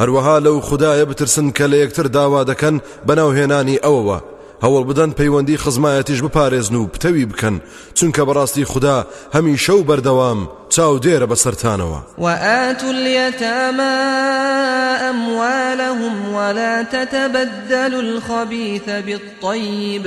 هەروەها لەو خودایە بترسن کە لە یەکتر داوا دەکەن بەناوهێنانی ئەوەوە هەوڵ بدەن پەیوەندی خزمایەتیش بپارێزن و پتەوی بکەن چونکە بەڕاستی خوددا هەمیشە و بەردەوام چاودێرە بەسەرتانەوە وآت اليتامى أموالهم ولا تتبدلوا الخبيث بالطيب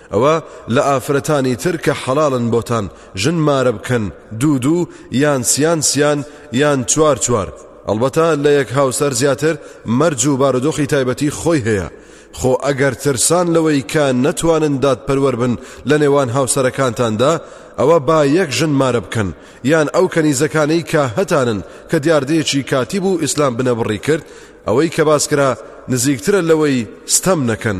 ئەوە لە ئافرەتانی تر کە حەڵاڵن بۆتان ژن مارە بکەن دوو دوو یان سیان سیان یان چوار چوار ئەڵبەتە لە یەک هاوسەر زیاتر مەرج و بارودۆخی تایبەتی خۆی هەیە خۆ ئەگەر ترسان لەوەی کە نەتوانن دادپەروەر بن لە نێوان هاوسەرەکانتاندا ئەوە با یەک ژن مارە بکەن یان ئەو کەنیزەکانەی کە هەتانن کە دیاردەیەکی کاتی بوو ئیسلام بنەبڕی کرد ئەوەی کە باس کرا نزیکترە لەوەی ستەم نەکەن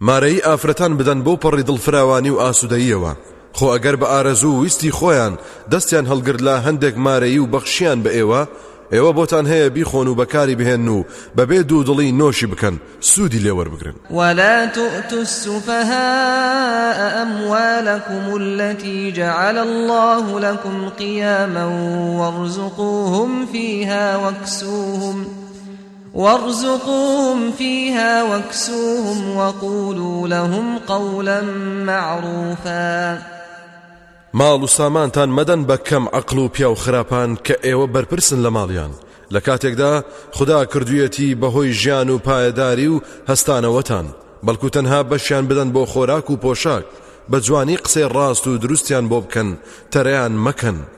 مارەیی ئافرەتان بدەن بەو پەڕی دڵفراوانی و ئاسوودەییەوە، خۆ ئەگەر بە ئارەزوو و ویستی خۆیان دەستیان هەڵگرت لە هەندێک مارەیی و بەخشیان بە ئێوە، ئێوە بۆتان هەیە بیخۆن و بەکاری بهێنن و بەبێ دوودڵی نۆشی بکەن، سوودی لێ وەربگرن. ولا تؤتوا السفهاء اموالکم التی جعل الله لکم قیاما وارزقوهم فیها واکسوهم وارزقوهم فیها واکسوهم وقولوا لهم قولا معروفا ماڵ و سامانتان مەدەن بە کەم عقل و پیاو خراپان کە ئێوە بەرپرسن لە ماڵیان لە کاتێکدا خدا کردویەتی بەهۆی ژیان و پایەداری و هەستانەوەتان بەڵکو تەنها بەشیان بدەن بۆ خۆراک و پۆشاک بە جوانی قسەی ڕاست و دروستیان بۆ بکەن تەرەیان مەکەن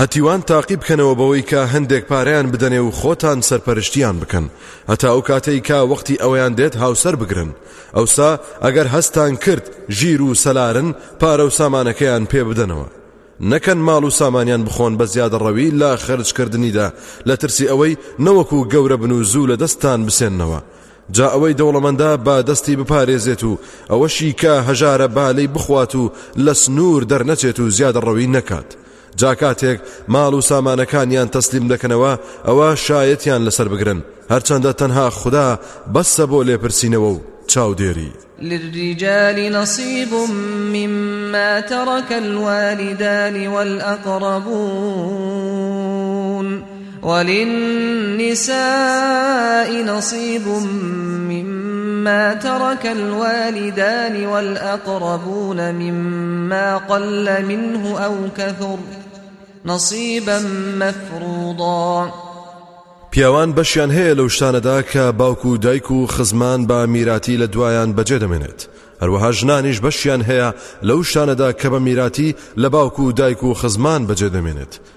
هەتیوان تاقی بکەنەوە بەوەی کە هەندێک پارەیان بدەنێ و خۆتان سەرپەرشتیان بکەن هەتا ئەو کاتەی کە وەختی ئەوەیان دێت هاوسەر بگرن ئەوسا ئەگەر هەستان کرد ژیر و سەلارن پارە و سامانەکەیان پێ بدەنەوە نەکەن ماڵ و سامانیان بخۆن بە زیادە ڕەوی لە خەرجکردنیدا لە ترسی ئەوەی نەوەکو گەورە بن و زوو لە دەستان بسێننەوە جا ئەوەی دەوڵەمەندە با دەستی بپارێزێت و ئەوەشی کە هەژارە بالەی بخوات و لە سنوور دەرنەچێت و زیادە ڕەوی نەکات جا کاتێک ماڵ و سامانەکانیان تەسلیم دەکەنەوە ئەوە شایەتیان لەسەر بگرن هەرچەندە تەنها خودا بەسە بۆ لێپرسینەوە و چاودێری. للرجال نصیب مما ترک الوالدان والأقربون وللنساء نصیب مما ترک الوالدان والأقربون مما قل منه أو كثر نصیبا مفروضا پیاوان بەشیان هەیە لەو شتانەدا کە باوک و دایک و خزمان بە میراتی لە دوایان بەجێ دەمێنێت هەروەها ژنانیش بەشیان هەیە لەو شتانەدا کە بە میراتی لە باوک و دایک و خزمان بەجێ دەمێنێت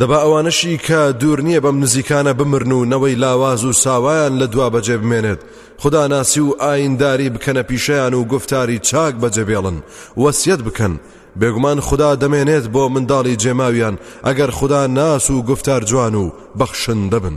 دەبا ئەوانەشی کە دوور نییە بەم نزیکانە بمرن و نەوەی لاواز و ساوایان لە دوا بەجێ بمێنێت خدا ناسی و ئاینداری بکەنە پیشیان و گفتاری چاک بەجێبێڵن وەسیەت بکەن بێگومان خدا دەمێنێت بۆ منداڵی جێماویان ئەگەر خدا ناس و گفتار جوان و بەخشن دەبن.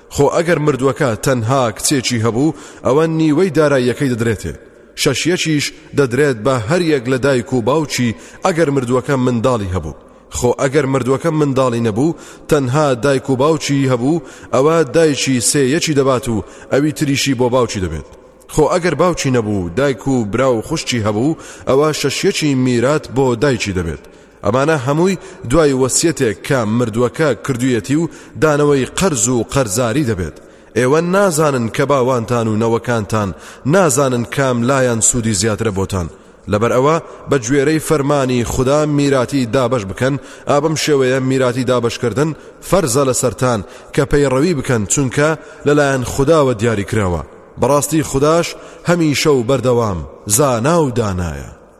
خۆ ئەگەر مردووەکە تەنها کچێکی هەبوو ئەوە نیوەی داراییەکەی دەدرێتێ شەش یەکیش دەدرێت بە هەریەک لە دایک و باوکی ئەگەر مردووەکە منداڵی هەبوو خۆ ئەگەر مردووەکە منداڵی نەبوو تەنها دایک و باوکی هەبوو ئەوە دایکی سێ یەکی دەبات و ئەوی تریشی بۆ باوکی دەبێت خۆ ئەگەر باوکی نەبوو دایک و برا و خوشکی هەبوو ئەوە شەش یەکی میرات بۆ دایکی دەبێت ئەمانە هەمووی دوای وەسیەتێک کە مردووەکە کردوویەتی و دانەوەی قەرز و قەرزاری دەبێت ئێوە نازانن کە باوانتان و نەوەکانتان نازانن کام لایەن سوودی زیاترە بۆتان لەبەر ئەوە بە گوێرەی فەرمانی خدا میراتی دابەش بکەن ئابم شێوەیە میراتی دابشکردن فەرزە لە سەران کە پەیڕەوی بکەن چونکە لەلایەن خداوە دیاری کراوە بەڕاستی خداش هەمیشە و بەردەوام زانا و دانایە.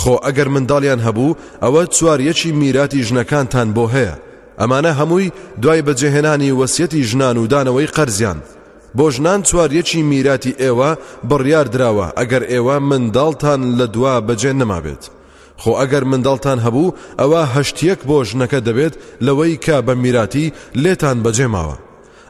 خۆ ئەگەر منداڵیان هەبوو ئەوە چواریەکی میراتی ژنەکانتان بۆ هەیە ئەمانە هەمووی دوای بەجێهێنانی وەسیەتی ژنان و دانەوەی قەرزیان بۆ ژنان چواریەکی میراتی ئێوە بڕیار دراوە ئەگەر ئێوە منداڵتان لە دوا بەجێ نەمابێت خۆ ئەگەر منداڵتان هەبوو ئەوە هەشتیەک بۆ ژنەکە دەبێت لەوەی کە بە میراتی لێتان بەجێ ماوە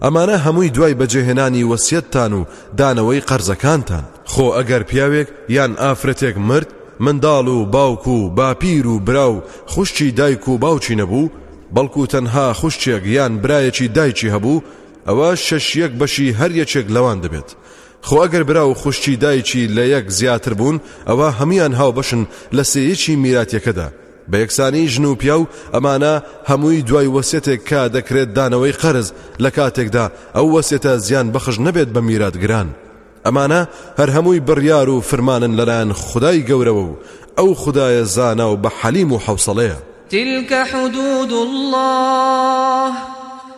ئەمانە هەمووی دوای بەجێهێنانی وەسیەتتان و دانەوەی قەرزەکانتان. خۆ ئەگەر پیاوێک یان ئافرەتێک مرد منداڵ و باوک و باپیر و برا و خوشکی دایک و باوکی نەبوو، بەڵکو تەنها خوشکێک یان برایەکی دایکی هەبوو، ئەوە شەش یەک بەشی هەر یەکێک لەوان دەبێت. خۆ ئەگەر برا و خوشکی دایکی لە یەک زیاتر بوون ئەوا هەموویان هاوبەشن لە سێ یەکی میراتیەکەدا. بە یەکسانی ژن و پیاو ئەمانە هەمووی دوای وەسێتێک کە دەکرێت دانەوەی قەرز لە کاتێکدا ئەو وەسێتە زیان بەخش نەبێت بە میراتگران ئەمانە هەر هەمووی بڕیار و فرمانن لەلایەن خدای گەورەوە و ئەو خدایە زانا و بە حەلیم و حەوسەڵەیە تلك حدود الله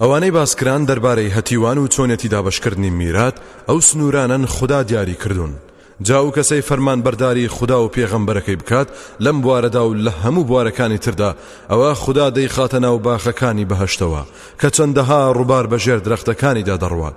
ئەوانەی باسکران دەربارەی هەتیوان و چۆنێتی دابەشکردنی میرات ئەو سنوورانەن خودا دیاری کردوون جا ئەو کەسەی فەرمانبەرداری خودا و پێغەمبەرەکەی بکات لەم بوارەدا و لە هەموو بوارەکانی تردا ئەوە خودا دەیخاتە ناو باخەکانی بەهەشتەوە کە چەندەها ڕووبار بەژێر درەختەکانیدا دەڕوات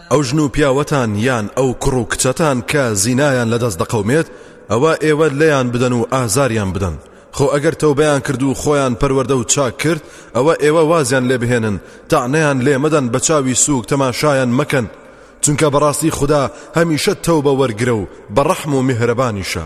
ئەو ژن و پیاوەتان یان ئەو کوڕ و کچەتان کە زینایان لە دەست دەقەومێت ئەوە ئێوە لێیان بدەن و ئازاریان بدەن خۆ ئەگەر تەوبەیان کرد و خۆیان پەروەردە و چاک کرد ئەوە ئێوە وازیان لێ بهێنن تەعنەیان لێ مەدەن بە چاوی سووک تەماشایان مەکەن چونکە بەڕاستی خودا هەمیشە تەوبە وەرگرە و بەڕەحم و میهرەبانیشە.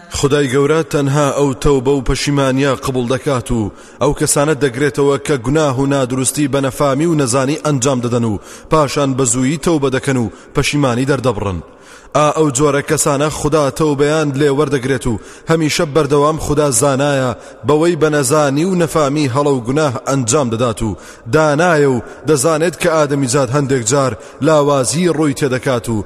خودای گەورە تەنها ئەو تەوبە و پەشیمانیە قبوڵ دەکات و ئەو کەسانە دەگرێتەوە کە گوناه و نادروستی بە نەفامی و نەزانی ئەنجام دەدەن و پاشان بە زوویی تەوبە دەکەن و پەشیمانی دەردەبڕن ئا ئەو جۆرە کەسانە خودا تەوبەیان لێ وەردەگرێت و هەمیشە بەردەوام خودا زانایە بەوەی بە نەزانی و نەفامی هەڵە و گوناه ئەنجام دەدات و دانایە و دەزانێت کە ئادەمیزاد هەندێک جار لاوازی ڕووی تێدەکات و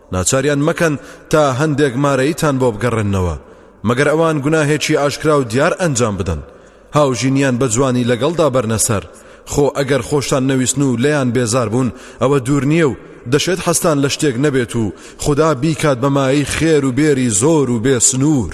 ناچاریان مەکەن تا هەندێک مارەییتان بۆ بگەڕێننەوە، مەگەر ئەوان گوناهێکی ئاشکرا و دیار ئەنجام بدەن، هاوژینیان بە جوانی لەگەڵدا بەرنە سەر، خۆ ئەگەر خۆشتان نەویستن و لێیان بێزار بوون، ئەوە دوور نییە و دەشێت حەزتان لە شتێک نەبێت و خودا بیکات بە مایەی خێر و بێری زۆر و بێ سنوور.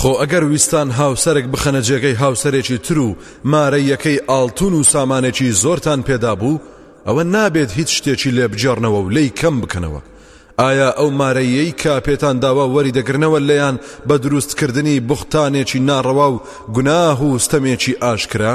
خۆ ئەگەر ویستان هاوسەرک بخەنە جێگەی هاوسەرێکی تر و مارە یەکەی ئاڵتون و سامانێکی زۆرتان پێدابوو ئەوە نابێت هیچ شتێکی لێ بگێڕنەوە و لێی کەم بکەنەوە ئایا ئەو مارەیەی کە پێتان داوە وەری دەگرنەوە لێیان بە دروستکردنی بوختانێکی ناڕەوا و گوناه و ستەمێکی ئاشکرا؟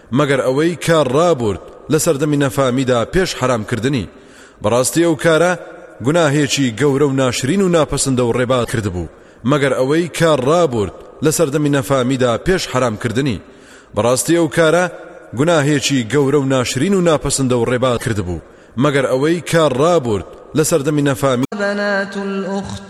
مەگەر ئەوەی کە ڕابورد لە سەردەمی نەفامیدا پێش حەرام کردنی بەڕاستی ئەو کارە گوناهێکی گەورە و ناشرین و ناپەسندە و ڕێبا کردبوو مەگەر ئەوەی کە ڕابورد لە سەردەمی نەفامیدا پێش حەرام کردنی بەڕاستی ئەو کارە گوناهێکی گەورە و ناشرین و ناپەسندە و ڕێبا کردبوو مەگەر ئەوەی کە ڕابورد لە سەردەمی نەفامی بنات الأخت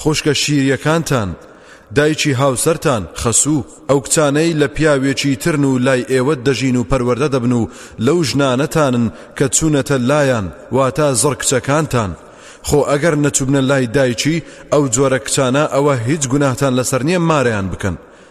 خوشکە شیریەکانتان دایکی هاوسەرتان خەسوو ئەو کچانەی لە پیاوێکی ترن و لای ئێوەت دەژین و پەروەردە دەبن و لەو ژنانەتانن کە چوونەتە لایان واتا زڕ کچەکانتان خۆ ئەگەر نەچوبنە لای دایکی ئەو جۆرە کچانە ئەوە هیچ گوناهتان لەسەر نییە مارەیان بکەن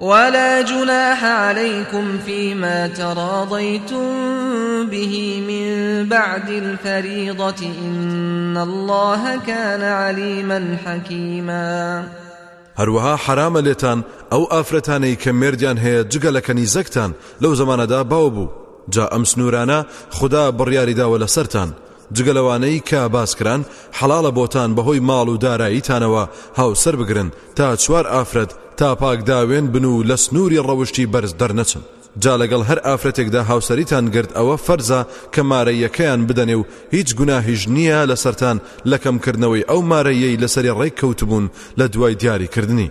ولا جناح علیکم فیما تراضیتم به من بعد الفریضة ان الله کان علیما حکیما هەروەها حەرامە لێتان ئەو ئافرەتانەی کە مێردیان هەیە جگە لە کەنیزەکتان لەو زمانەدا باو بوو جا ئەم سنوورانە خدا بڕیاری داوە لەسەران جگە لەوانەی کە باس کران، حەڵاڵە بۆتان بەهۆی ماڵ و داراییتانەوە هاوسەر بگرن تا چوار ئافرەت تا پاکداوێن بن و لە سنووری ڕەوشتی بەرز دەرنەچن. جا لەگەڵ هەر ئافرەتێکدا هاوسەریتان گرت ئەوە فەرزە کە مارەییەکەیان بدەنێ و هیچ گوناهیش نییە لەسەرتان لە کەمکردنەوەی ئەو مارەییەی لەسەری ڕێک کەوتبوون لە دوای دیاریکردنی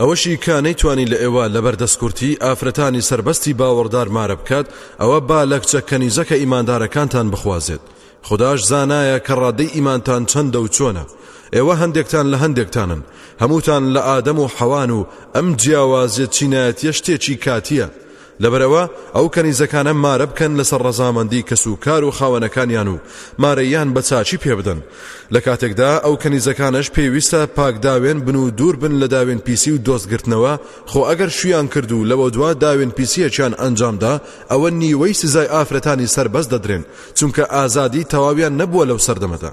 ئەوەشی کە نەیتوانی لە ئێوە لەبەر دەستکورتی ئافرەتانی سەربەستی باوەڕدار مارە بکات، ئەوە با لەکچە کەنیزەکە ئیماندارەکانتان بخوازێت، خوداش زانایە کە ڕادەی ئیمانتان چەندە و چۆنە، ئێوە هەندێکتان لە هەندێکتانن، هەمووتان لە ئادەم و حەوان و ئەم جیاوازیە چینایەتیە شتێکی کاتیە، لەبەرئەوە ئەو کەنیزەکانە مارە بکەن لەسەر ڕەزامەندی کەس و کار و خاوەنەکانیان و مارەییان بە چاکی پێ بدەن لە کاتێکدا ئەو کەنیزەکانەش پێویستە پاک داوێن بن و دوور بن لە داوێن پیسی و دۆست گرتنەوە خۆ ئەگەر شویان کرد و لەوە دوا داوێن پیسیەکیان ئەنجام دا ئەوە نیوەی سزای ئافرەتانی سەربەست دەدرێن چونکە ئازادی تەواویان نەبووە لەو سەردەمەدا.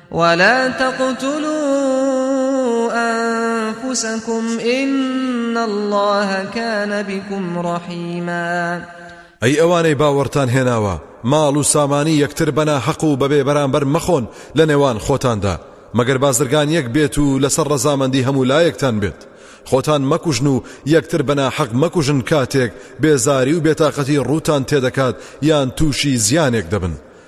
ولا تقتلوا انفسکم ان الله کان بکم رحیما ئەی ئەوانەی باوەڕتان هێناوە ماڵ و سامانی یەکتر بەنا حەق و بەبێ بەرامبەر مەخۆن لە نێوان خۆتاندا مەگەر بازرگان یەک بێت و لەسەر ڕەزامەندی هەموو لایەکتان بێت خۆتان مەکوژن و یەکتر بەنا حەق مەکوژن کاتێک بێزاری و بێتاقەتی ڕووتان تێدەکات یان تووشی زیانێک دەبن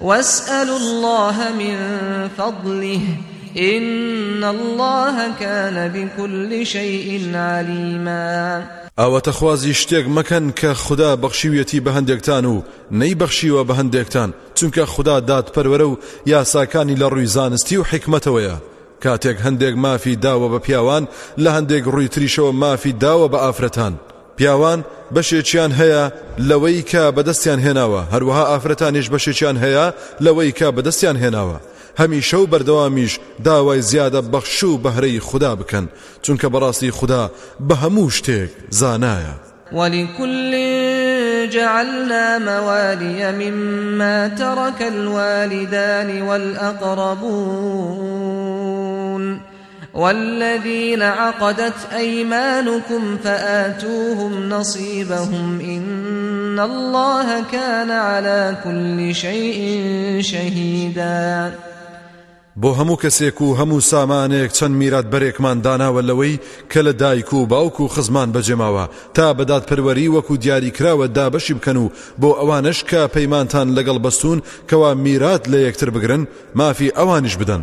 واسألوا اللە من فضلە ان اللە کان بکل شیء علیما ئاواتەخوازی شتێک مەکەن کە خوددا بەخشیویەتی بە هەندێکتان و نەیبەخشیوە بە هەندێکتان چونکە خوددا دادپەروەرە و یاساکانی لە ڕووی زانستی و حکمەتەوەیە کاتێک هەندێک مافی داوە بە پیاوان لە هەندێک ڕووی تریشەوە مافی داوە بە ئافرەتان پیاوان بەشێکیان هەیە لەوەی کە بەدەستیان هێناوە، هەروەها ئافرەتانیش بەشێکیان هەیە لەوەی کە بەدەستیان هێناوە، هەمیشە و بەردەوامیش داوای زیادە بەخش و بەهرەی خودا بکەن، چونکە بەڕاستی خودا بە هەموو شتێک زانایە. ولكل جعلنا موالي مما ترك الوالدان والأقربون والذین عقدت ایمانکم فآتوهم نصیبهم ان الله کان علی کل شیء شهیدا بۆ هەموو کەسێک و هەموو سامانێک چەند میرات بەرێکمان داناوە لەوەی کە لە دایک و باوک و خزمان بەجێماوە تا بەدات پەروەری وەکو دیاری کراوە دابەشی بکەن و بۆ ئەوانش کە پەیمانتان لەگەڵ بەستون کەوا میرات لە یەکتر بگرن مافی ئەوانیش بدەن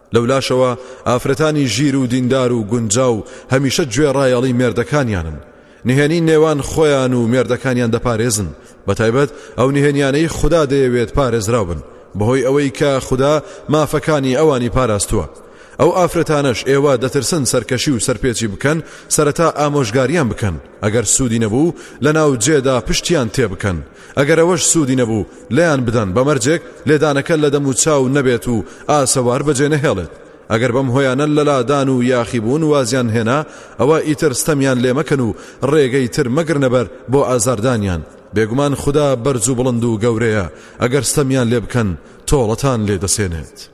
لەولاشەوە ئافرەتانی ژیر و دیندار و گونجاو هەمیشە گوێڕایەڵی مێردەکانیانن نهێنی نێوان خۆیان و مێردەکانیان دەپارێزن بەتایبەت ئەو نهێنیانەی خوددا دەیەوێت پارێزراو بن بەهۆی ئەوەی کە خوددا مافەکانی ئەوانی پاراستووە ئەو ئافرەتانەش ئێوە دەترسن سەرکەشی و سەرپێچی بکەن سەرەتا ئامۆژگاریان بکەن ئەگەر سوودی نەبوو لە ناو جێدا پشتیان تێ بکەن ئەگەر ئەوەش سوودی نەبوو لێیان بدەن بە مەرجێک لێدانەکە لە دەموچاو نەبێت و ئاسەوار بەجێنەهێڵێت، ئەگەر بەم هۆیانە لە لادان و یاخیبوون وازیان هێنا ئەوا ئیتر ستەمیان لێ مەکەن و ڕێگەی تر مەگرنە بەر بۆ ئازاردانیان، بێگومان خودا بەرزوبڵند و گەورەیە، ئەگەر ستەمیان لێ بکەن تۆڵەتان لێ دەسێنێت.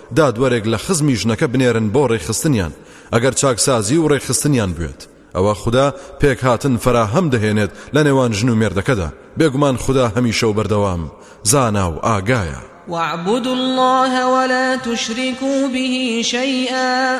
دادوەرێک لە خزمی ژنەکە بنێرن بۆ ڕێکخستنیان ئەگەر چاکسازی و ڕێکخستنیان بوێت ئەوە خودا پێکهاتن فەراهەم دەهێنێت لە نێوان ژن و مێردەکەدا بێگومان خودا هەمیشە و بەردەوام زانا و ئاگایە. وَاعْبُدُوا اللَّهَ وَلَا تُشْرِكُوا بِهِ شَیْئًا.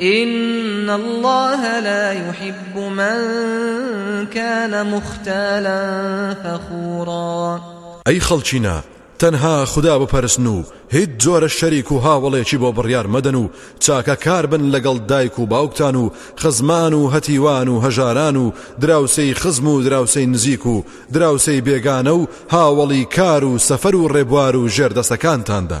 ان اللە لا یحب من کان مختالا فخورا. ئەی خەڵکینە تەنها خودا بپەرستن و هیچ جۆرە شەریک و هاوەڵێکی بۆ بڕیار مەدەن و چاکە کار بن لەگەڵ دایک و باوکتان و خزمان و هەتیوان و هەژاران و دراوسێی خزم و دراوسێی نزیک و دراوسێی بێگانە و هاوەڵی کار و سەفەر و ڕێبوار و ژێردەسەکانتاندا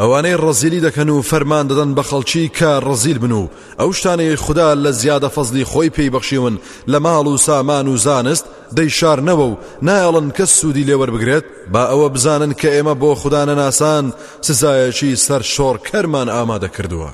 ئەوانەی ڕەزیلی دەکەن و فەرمان دەدەن بە خەڵکی کە ڕەزیل بن و ئەو شتانەی خودا لە زیادە فەزلی خۆی پێی بەخشیون لە ماڵ و سامان و زانست دەیشارنەوە و نایەڵن کەس سوودی لێوەربگرێت با ئەوە بزانن کە ئێمە بۆ خودا نەناسان سزایەکی سەر شۆڕکەرمان ئامادە کردووە.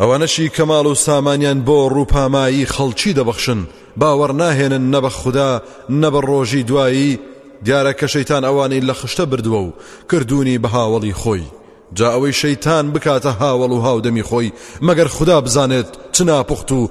ئەوانەشی کە ماڵ و سامانیان بۆ ڕووپامایی خەڵکی دەبەخشن، باوەڕ ناهێنن نە بە خودا نە بە ڕۆژی دوایی، دیارە کە شەیتان ئەوانەی لە خشتە بردووە و کردوونی بە هاوەڵی خۆی، جا ئەوەی شەیتان بکاتە هاوەڵ و هاودەمی خۆی مەگەر خودا بزانێت چ ناپوخت و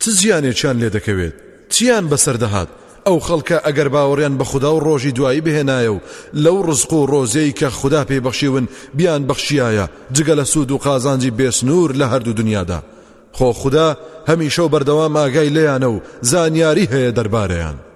چ زیانێکیان لێ دەکەوێت؟ چییان بەسەر دەهات؟ ئەو خەڵکە ئەگەر باوەڕیان بە خودا و ڕۆژی دوایی بهێنایە و لەو ڕزق و ڕۆزیەی کە خودا پێی بەخشیون بیانبەخشیایە جگە لە سوود و قازانجی بێسنوور لە هەردوو دنیادا خۆ خودا هەمیشە و بەردەوام ئاگای لێیانە و زانیاری هەیە دەربارەیان.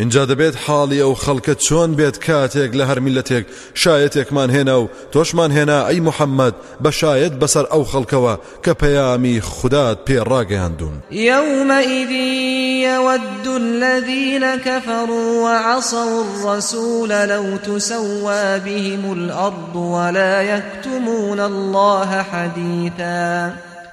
ئینجا دەبێت حاڵی ئەو خەڵکە چۆن بێت کاتێک لە هەر میلەتێک شایەتێکمان هێنا و تۆشمان هێنا ئەی محەممەد بە شایەت بەسەر ئەو خەڵکەوە کە پەیامی خودات پێ ڕاگەیاندوون یەومەئیذ یەوەد الذین کەفەڕوا وعەصەو الرەسول لەو تسەوا بهم الأرض ولا یەکتمون الله حدیثا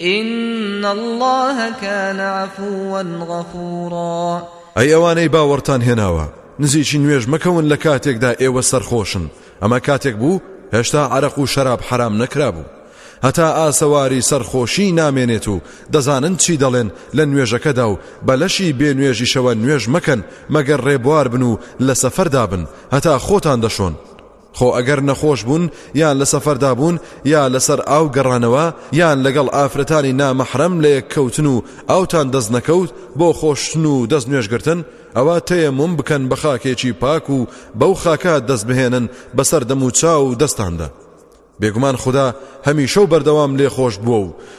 ان اللە کان عفوا غفورا ئەی ئەوانەی باوەڕتان هێناوە نزیکی نوێژ مەکەون لە کاتێکدا ئێوە سەرخۆشن ئەمە کاتێک بوو هێشتا عرق و شەراب حرام نەکرابوو هەتا ئاسەواری سەرخۆشی نامێنێت و دەزانن چی دەڵێن لە نوێژەکەدا و بەلەشی بێ نوێژیشەوە نوێژ مەکەن مەگەر ڕێبوار بن و لە سەفەردا بن هەتا خۆتان دەشۆن خۆ ئەگەر نەخۆش بوون یان لە سەفەردا بوون یا لەسەر ئاو گەڕانەوە یان لەگەڵ ئافرەتانی نامەحرەم لە یەک کەوتن و ئاوتان دەست نەکەوت بۆ خۆشتن و دەست نوێژگرتن ئەوە تەیەموم بکەن بە خاکێکی پاک و بەو خاکە دەست بهێنن بەسەر دەموچاو و دەستاندا بێگومان خدا هەمیشە و بەردەوام لێخۆش بووە و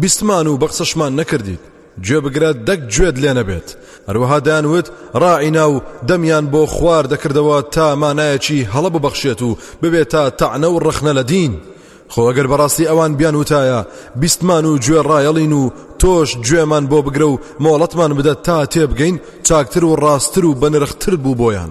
بیستمان و بەقسەشمان نەکردیت گوێ بگرە دەک گوێت لێ نەبێت هەروەها دەیان وت ڕاعینا و دەمیان بۆ خوار دەکردەوە تا مانایەکی هەڵە ببەخشێت و ببێت تا تەعنە و ڕەخنە لە دین خۆ ئەگەر بەڕاستی ئەوان بیان وتایە بیستمان و گوێ ڕایەڵین و تۆش گوێمان بۆ بگرە و مۆڵەتمان بدە تا تێبگەین چاکتر و ڕاستتر و بەنرختر بوو بۆیان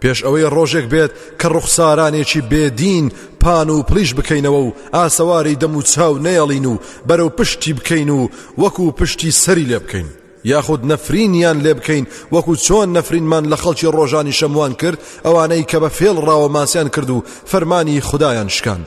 پێش ئەوەی ڕۆژێک بێت کە ڕوخسارانێکی بێ دین پان و پڵیش بکەینەوە و ئاسەواری دەم و چاو نەیەڵین و بەرەو پشتی بکەین و وەکو پشتی سەری لێ بکەین یاخود نەفرینیان لێ بکەین وەکو چۆن نەفرینمان لە خەڵکی ڕۆژانی شەموان کرد ئەوانەی کە بە فێڵ ڕاوە ماسیان کرد و فەرمانی خدایان شکاند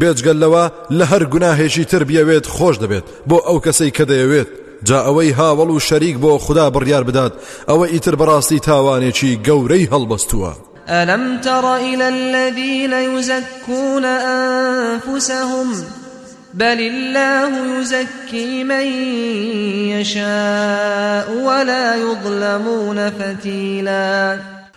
بێجگە لەوە لە هەر گوناهێکی تر بیەوێت خۆش دەبێت بۆ ئەو کەسەی کە دەیەوێت جا ئەوەی هاوەڵ و شەریک بۆ خوددا بڕیار بدات ئەوە ئیتر بەڕاستی تاوانێکی گەورەی هەڵبەستووە. ألم تر إلى الذين يزكون أنفسهم بل الله يزكي من يشاء ولا يظلمون فتيلا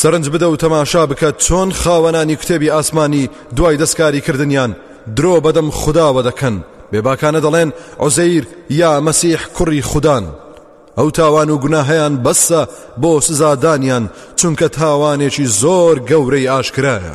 سەرنج بدە و تەماشا بکە چۆن خاوەنانی کتێبی ئاسمانی دوای دەستکاری کردنیان درۆ بەدەم خوداوە دەکەن بێباکانە دەڵێن عزەیر یا مەسیح کوڕی خوددان ئەو تاوان و گوناهیان بەسە بۆ سزادانیان چونکە تاوانێکی زۆر گەورەی ئاشکرایە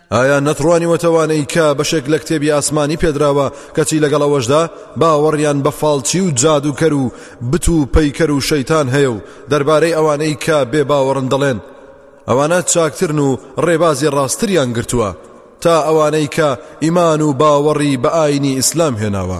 ئایا نەتڕوانیوە تەوانەی کە بەشێک لە کتێبی ئاسمانی پێدراوە کەچی لەگەڵ ئەوەشدا باوەڕیان بە فاڵچی و جادووکەر و بت و پەیکەر و شەیتان هەیە و دەربارەی ئەوانەی کە بێ باوەڕن دەڵێن ئەوانە چاکترن و ڕێبازی ڕاستریان گرتووە تا ئەوانەی کە ئیمان و باوەڕی بە ئاینی ئیسلام هێناوە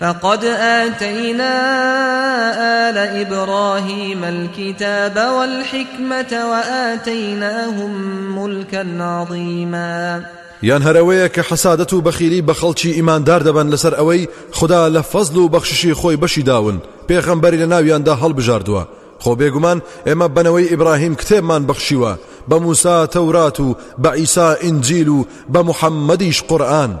فقد آتینا آل ابراهیم الکتاب والحکمة وآتیناهم ملکا عظیما یان هەر ئەوەیە کە حەسادەت و بەخیلی بە خەڵکی ئیماندار دەبەن لەسەر ئەوەی خدا لە فەزل و بەخششی خۆی بەشی داون پێخەمبەری لە ناویاندا هەڵبژاردووە خۆ بێگومان ئێمە بەنەوەی ئیبراهیم کتێبمان بەخشیوە بە موسا تەورات و بە ئیسا ئینجیل و بە محەممەدیش قورآن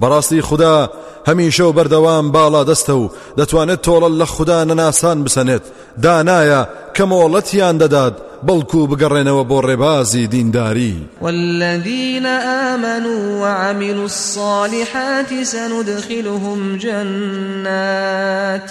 بەڕاستی خودا هەمیشە و بەردەوام باڵادەستە و دەتوانێت تۆڵە لە خودا نەناسان بسەنێت دانایە کە مۆڵەتیان دەدات بەڵکو بگەڕێنەوە بۆ ڕێبازی دینداری والذین آمنوا وعملوا الصالحات سندخلهم جنات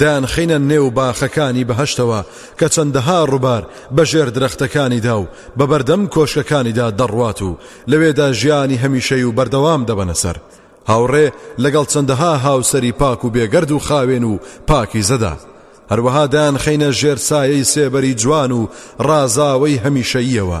دەیانخەینە نێو باخەکانی بەهەشتەوە کە چەندەها ڕووبار بە ژێر درەختەکانیدا و بە بەردەم کۆشکەکانیدا دەڕوات و لەوێدا ژیانی هەمیشەی و بەردەوام دەبەنە سەر هاوڕێ لەگەڵ چەندەها هاوسەری پاک و بێگەرد و خاوێن و پاکی زەدا هەروەها دەیانخەینە ژێر سایەی سێبەری جوان و ڕازاوەی هەمیشەییەوە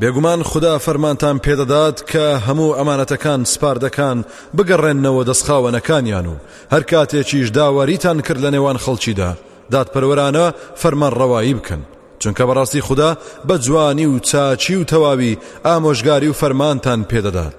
بێگومان خودا فەرمانتان پێدەدات کە هەموو ئەمانەتەکان سپاردەکان بگەڕێننەوە دەست خاوەنەکانیان و هەر کاتێکیش داواریتان کرد لە نێوان خەڵکیدا دادپەروەرانە فەرمانڕەوایی بکەن چونکە بەڕاستی خودا بە جوانی و چاچی و تەواوی ئامۆژگاری و فەرمانتان پێدەدات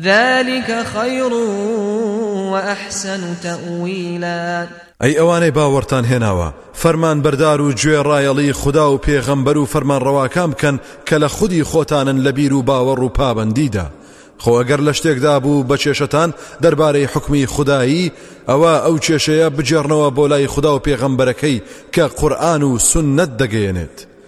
ذلک خیر و احسن تاویلا ئەی ئەوانەی باوەڕتان هێناوە فەرمانبەردار و گوێڕایەڵی خودا و پێغەمبەر و فەرمانڕەواکان بکەن کە لە خودی خۆتانن لە بیر و باوەڕ و پابەندیدا خۆ ئەگەر لە شتێکدا بوو بە کێشەتان دەربارەی حکمی خودایی ئەوە ئەو کێشەیە بگێڕنەوە بۆ لای خدا و پێغەمبەرەکەی کە قورآن و سنت دەگەیەنێت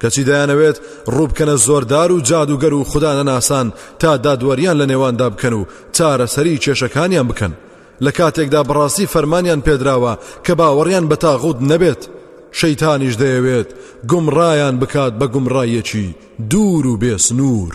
کەچی دەیانەوێت ڕووبکەنە زۆردار و جادووگەر و خودا نەناسان تا دادوەریان لە نێواندا بکەن و چارەسەری کێشەکانیان بکەن لە کاتێکدا بەڕاستی فەرمانیان پێدراوە کە باوەڕیان بە تاغوت نەبێت شەیتانیش دەیەوێت گومڕایان بکات بە گومڕایەکی دوور و بێ سنوور.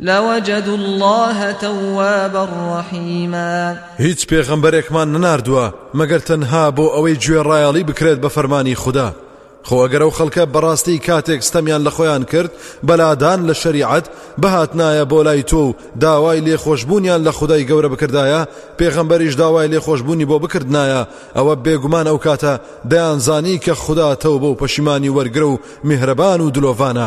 لوجدوا اللە توابا رحیما هیچ پێغەمبەرێکمان نەناردووە مەگەر تەنها بۆ ئەوەی گوێڕایەڵی بکرێت بە فەرمانی خودا خۆ ئەگەر ئەو خەڵکە بەڕاستی کاتێک ستەمیان لە خۆیان کرد بەلادان لە شەریعەت بەهاتنایە بۆ لای تۆ و داوای لێخۆشببوونیان لە خدای گەورە بکردایە پێغەمبەریش داوای لێخۆشببوونی بۆ بکردایە ئەوە بێگومان ئەو کاتە دەیانزانی کە خودداتەوە بۆ پەشیمانی وەرگرە و میهرەبان و دلۆڤانە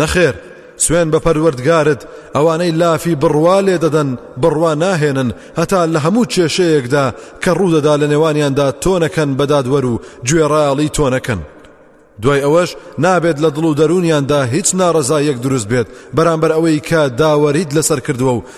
نەخێر، سوێن بە پەروەردگارت، ئەوانەی لافی بڕوا لێدەدەن بڕوا ناهێنن هەتا لە هەموو کێشەیەکدا کە ڕوودەدا لە نێوانیاندا تۆنەکەن بە دادوەر و گوێڕایەڵی تۆنەکەن دوای ئەوەش نابێت لە دڵ و دەروونیاندا هیچ ناڕەزاییەک دروست بێت بەرامبەر ئەوەی کە داوەریت لەسەر کردووە و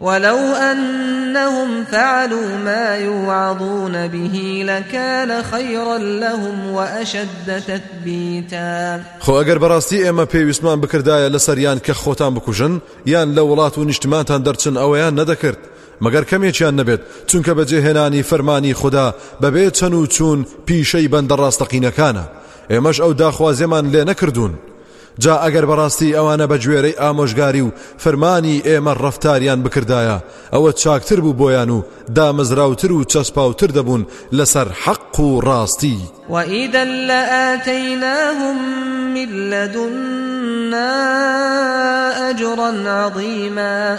ولو أنهم فعلوا ما يوعظون به لكان خيرا لهم وأشد تثبيتا خۆ ئەگەر بەڕاستی ئێمە پێویستمان بکردایە لەسەریان کە خۆتان بکوژن یان لە وڵات و نیشتمانتان دەرچن ئەوەیان نەدەکرد مەگەر کەمێکیان نەبێت چونکە بەجێهێنانی فەرمانی خوددا بەبێ چەن و چوون پیشەی بەندە ڕاستەقینەکانە ئێمەش ئەو داخوازیەمان لێ نەکردوون جا ئەگەر بەڕاستی ئەوانە بەگوێرەی ئامۆژگاری و فرمانی ئێمە ڕەفتاریان بکردایە ئەوە چاکتر بوو بۆیان و دامەزراوتر و چەسپاوتر دەبوون لەسەر حەق و ڕاستی وەئیدە لە ئەتەیناهم من لەدنا ئەجرا عەظیما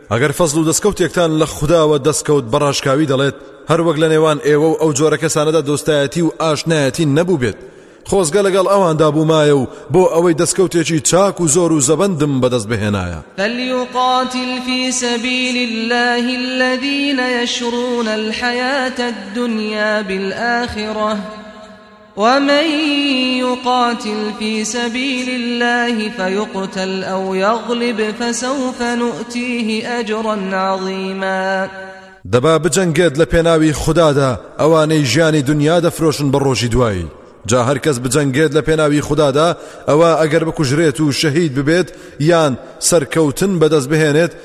ئەگەر فەزڵ و دەستکەوتێکتان لە خوداوە دەستکەوت بە ڕاشکاوی دەڵێت هەروەک لە نێوان ئێوە و ئەو جۆرە کەسانەدا دۆستایەتی و ئاشنایەتی نەبوو بێت خۆزگە لەگەڵ ئەواندا بوومایە و بۆ ئەوەی دەستکەوتێکی چاک و زۆر و زەبەندم بەدەست بهێنایە فلیقاتل فی سبیل الله الذین یشرون الحیات الدنیا بالآخرە ومن یقاتل فی سبیل اللە فیقتل او یغلب فسوف نوئتیه اجرا عظیما دەبا بجەنگێت لە پێناوی خوددادا ئەوانەی ژیانی دنیا دەفرۆشن بە ڕۆژی دوایی جا هەر کەس بجەنگێت لە پێناوی خوددادا ئەوە ئەگەر بکوژرێت و شەهید ببێت یان سەرکەوتن بەدەست بهێنێت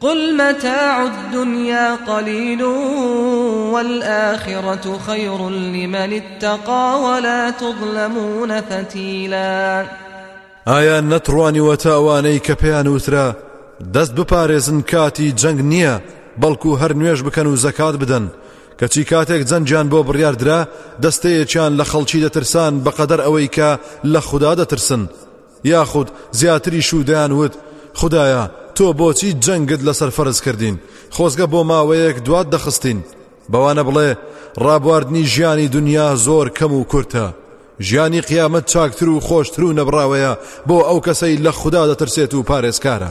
قل متاع الدنیا قلیل والآخرة خیر لمن اتقی ولا تظلمون فتیلا ئایا نەتڕوانیوە تا ئەوانەی کە پێیان وترا دەست بپارێزن کاتی جەنگ نییە بەڵکو هەر نوێش بکەن و زەکات بدەن کەچی کاتێک جەنجان بۆ بڕیاردرا دەستەیەکیان لە خەڵکی دەترسان بەقەدەر ئەوەی کە لە خوددا دەترسن یاخود زیاتریش و دەیان وت، خودایە تۆ بۆچی جەنگت لەسەر فەرز کردین، خۆزگە بۆ ماوەیەک دوات دەخستین، بەوانە بڵێ، ڕابواردنی ژیانی دونیا زۆر کەم و کورتە، ژیانی قیامەت چاکتر و خۆشتر و نەبڕاوەیە بۆ ئەو کەسەی لە خودا دەترسێت و پارێزکارە.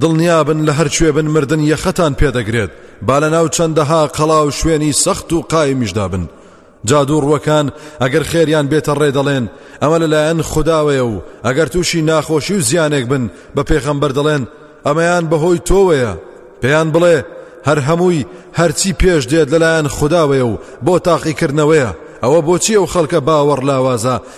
دڵنیابن لە هەرکوێ بن مردن یەخەتان پێدەگرێت با لە ناو چەندەها قەڵا و شوێنی سەخت و قایمیشدا بن جادو ڕوەکان ئەگەر خێریان بێتە ڕێ دەڵێن ئەمە لەلایەن خداوەیە و ئەگەر تووشی ناخۆشی و زیانێک بن بە پێخەمبەر دەڵێن ئەمەیان بەهۆی تۆوەیە پێیان بڵێ هەر هەمووی هەرچی پێش دێت لەلایەن خداوەیە و بۆ تاقیکردنەوەیە ئەوە بۆچی ئەو خەڵکە باوەڕ لاوازە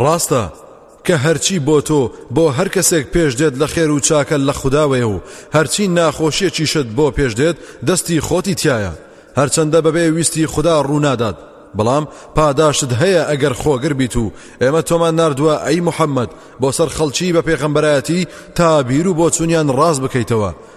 ڕاستە کە هەرچی بۆ تۆ بۆ هەر کەسێک پێش دێت لە خێر و چاکە لە خوداوەیە و هەرچی ناخۆشیەکیشت بۆ پێش دێت دەستی خۆتی تایە هەرچەندە بەبێ ویستی خدا ڕوونادات بەڵام پاداشت هەیە ئەگەر خۆگر بیت و ئێمە تۆمان نردووە ئەی محەممەد بۆ سەر خەڵکی بە پێغەمبەرایەتی تا بیر و بۆچوونیان ڕاست بکەیتەوە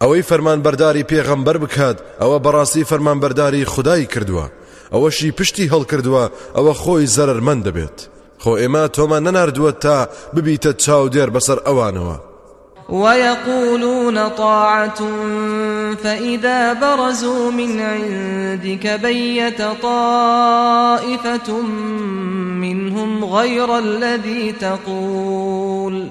ئەوەی فەرمانبەرداری پێغەمبەر بکات ئەوە بەڕاستی فەرمانبەرداری خودای کردووە ئەوەشی پشتی هەڵکردووە ئەوە خۆی زەرەرمەند دەبێت خۆ ئێمە تۆمان نەناردووە تا ببیتە چاودێر بەسەر ئەوانەوە ويقولون طاعة فإذا برزوا من عندك بيت طائفة منهم غير الذي تقول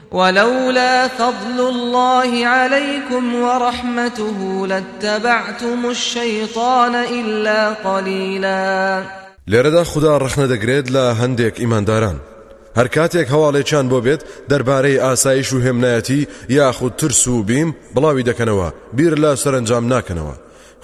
ولولا فضل الله عليكم ورحمته لاتبعتم الشيطان إلا قليلا لێرەدا خدا ڕخنە دەگرێت لە هەندێک ئیمانداران هەر کاتێک هەواڵێکیان بۆ بێت دەربارەی ئاسایش و هێمنایەتی یاخود ترس و بیم بڵاوی دەکەنەوە بیر لە سەرنجام ناکەنەوە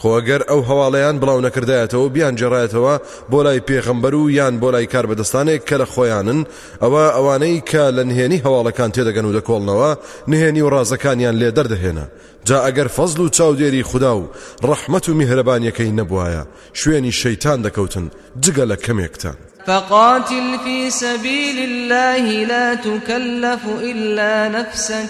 خۆ ئەگەر ئەو هەواڵەیان بڵاو نەکردایەتەوە و بیانگێڕایەتەوە بۆ لای پێغەمبەر و یان بۆ لای کاربەدەستانێک کە لە خۆیانن ئەوە ئەوانەی کە لە نهێنی هەواڵەکان تێدەگەن و دەکۆڵنەوە نهێنی و ڕازەکانیان لێ دەردەهێنا جا ئەگەر فەزل و چاودێری خودا و ڕەحمەت و میهرەبانیەکەی نەبوایە شوێنی شەیتان دەکەوتن جگە لە کەمێکتان. فقاتل في سبيل الله لا تكلف إلا نفسك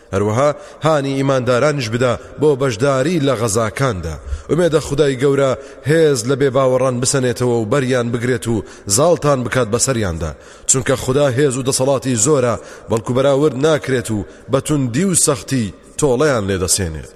هەروەها هانی ئیماندارانیش بدە بۆ بەشداری لە غەزاکاندا، ئومێدە خودای گەورە هێز لە بێ باوەڕان بسەنێتەوە و بەریان بگرێت و زاڵتان بکات بەسەریاندا، چونکە خودا هێز و دەسەڵاتی زۆرە بەڵکو بەراورد ناکرێت و بە توندی و سەختی تۆڵەیان لێ دەسێنێت.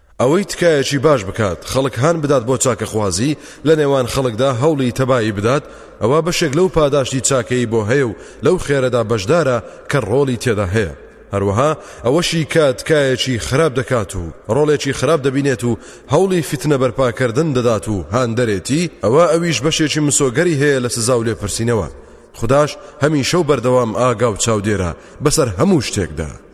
ئەوەی تکایەکی باش بکات خەڵک هان بدات بۆ چاکەخوازی لە نێوان خەڵکدا هەوڵی تەبایی بدات ئەوە بەشێک لەو پاداشتی چاکەی بۆ هەیە و لەو خێرەدا بەشدارە کە ڕۆڵی تێدا هەیە هەروەها ئەوەشی کە تکایەکی خراپ دەکات و ڕۆڵێکی خراپ دەبینێت و هەوڵی فتنە بەرپاکردن دەدات و هاندەرێتی ئەوە ئەویش بەشێکی مسۆگەری هەیە لە سزا و لێپرسینەوە خداش هەمیشە و بەردەوام ئاگا و چاودێرە بەسەر هەموو شتێکدا.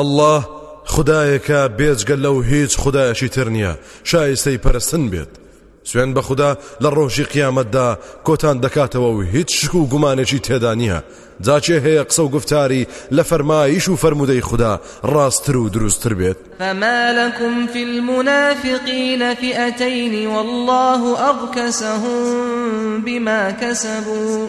اللە خودایەکە بێجگە لەو هیچ خودایەکی تر نییە شایستەی پەرستن بێت سوێن بە خوددا لە ڕۆژی قیامەتدا کۆتان دەکاتەوە و هیچ شک و گومانێکی تێدا نییە جاچێ هەیە قسە و گفتاری لە فەرمایش و فەرمودەی خوددا ڕاستتر و دروستتر بێت فما لكم في المنافقين فئتين والله أركسهم بما كسبوا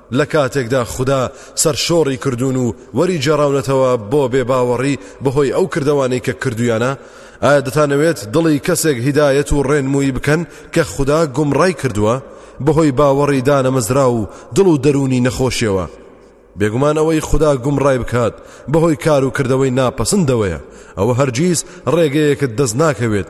لە کاتێکدا خودا سەرشۆڕی کردوون و وەری گێڕاونەتەوە بۆ بێ باوەڕی بەهۆی ئەو کردەوانەی کە کردویانە ئایا دەتانەوێت دڵی کەسێک هیدایەت و ڕێنمووی بکەن کە خودا گومڕای کردووە بەهۆی باوەڕی دانەمەزرا و دڵ و دەروونی نەخۆشیەوە بێگومان ئەوەی خدا گومڕای بکات بەهۆی کار و کردەوەی ناپەسندەوەیە ئەوە هەرگیز ڕێگەیەکت دەست ناکەوێت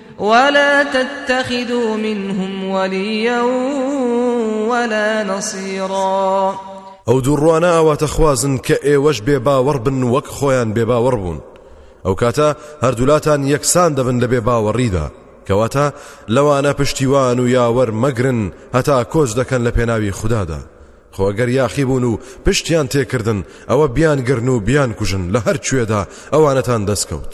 ولا تتخذوا منهم وليا ولا نصيرا ئەو دووڕوانە ئاواتە خوازن کە ئێوەش بێ باوەڕ بن وەک خۆیان بێ باوەڕ بوون ئەو کاتە هەردوولاتان یەکسان دەبن لە بێ باوەڕیدا کەواتە لەوانە پشتیوان و یاوەر مەگرن هەتا کۆچ دەکەن لە پێناوی خوددادا خۆگەر یاخی بوون و پشتیان تێکردن ئەوە بیان گرن و بیان کوژن لە هەر کوێدا ئەوانەتان دەستکەوت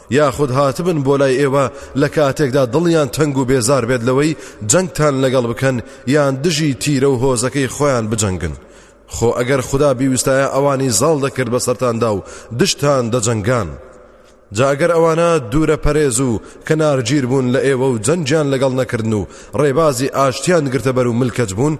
یاخود هاتبن بۆ لای ئێوە لە کاتێکدا دڵیان تەنگ و بێزار بێت لەوەی جەنگتان لەگەڵ بکەن یان دژی تیرە و هۆزەکەی خۆیان بجەنگن خۆ ئەگەر خدا بیویستایە ئەوانی زاڵ دەکرد بەسەرتاندا و دشتان دەجەنگان جاگەر ئەوانە دوورە پەرێز و کەنارگیر بوون لە ئێوە و جەنجیان لەگەڵ نەکردن و ڕێبازی ئاشتیان گرتە بەر و ملکەچ بوون و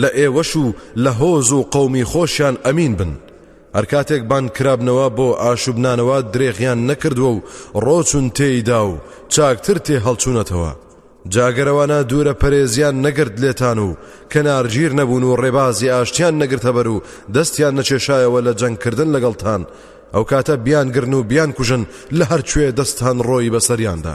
لە ئێوەش و لە هۆز و قەومی خۆشیان ئەمین بن. هەر کاتێک بانگ کرابنەوە بۆ ئاشوب نانەوا درێغیان نەکردوە و ڕۆچون تێیدا و چاکتر تێ هەڵچونەتەوە. جا گەر ئەوانە دوورە پەرێزیان نەگرت لێتان و کەنارگیر نەبون و ڕێبازی ئاشتیان نەگرتە بەر و دەستیان نەکێشایەوە لە جەنگ کردن لەگەڵتان ئەو کاتە بیانگرن و بیانکوژن لە هەر کوێ دەستتان ڕۆیی بەسەریاندا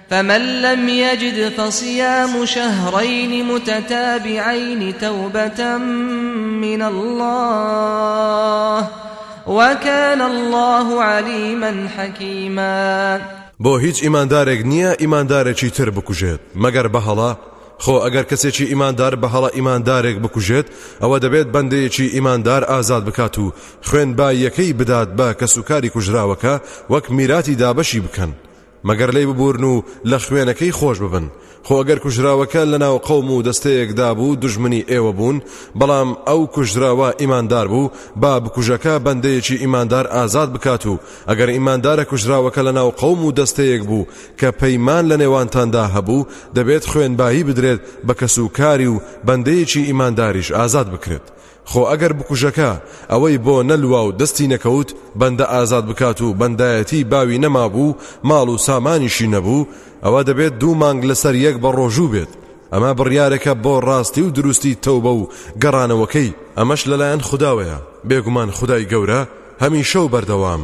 فمن لم یجد فصیام شهرین متتابعین توبة من الله وکان الله علیما حکیما بۆ هیچ ئیماندارێک نییە ئیماندارێکی تر بکوژێت مەگەر بەهەڵە خۆ ئەگەر کەسێکی ئیماندار بەهەڵە ئیماندارێک بکوژێت ئەوە دەبێت بەندەیەکی ئیماندار ئازاد بکات و خوێن با یەکەی بدات بە کەس و کاری کوژراوەکە وەک میراتی دابەشی بکەن مەگەر لێی ببورن و لە خوێنەکەی خۆش ببن خۆ ئەگەر کوژراوەکە لە ناو قەوم و دەستەیەکدا بوو دژمنی ئێوە بوون بەڵام ئەو کوژراوە ئیماندار بوو با بکوژەکە بەندەیەکی ئیماندار ئازاد بکات و ئەگەر ئیماندارە کوژراوەکە لە ناو قەوم و دەستەیەک بوو کە پەیمان لە نێوانتاندا هەبوو دەبێت خوێنبایی بدرێت بە کەس و کاری و بەندەیەکی ئیمانداریش ئازاد بکرێت خۆ ئەگەر بکوژەکە ئەوەی بۆ نەلوا و دەستی نەکەوت بەندە ئازاد بکات و بەندایەتی باوی نەمابوو و ماڵ و سامانیشی نەبوو ئەوە دەبێت دوو مانگ لەسەر یەک بە ڕۆژوو بێت ئەمە بڕیارێکە بۆ ڕاستی و دروستی تەوبە و گەڕانەوەکەی ئەمەش لەلایەن خوداوەیە بێگومان خودای گەورە هەمیشە و بەردەوام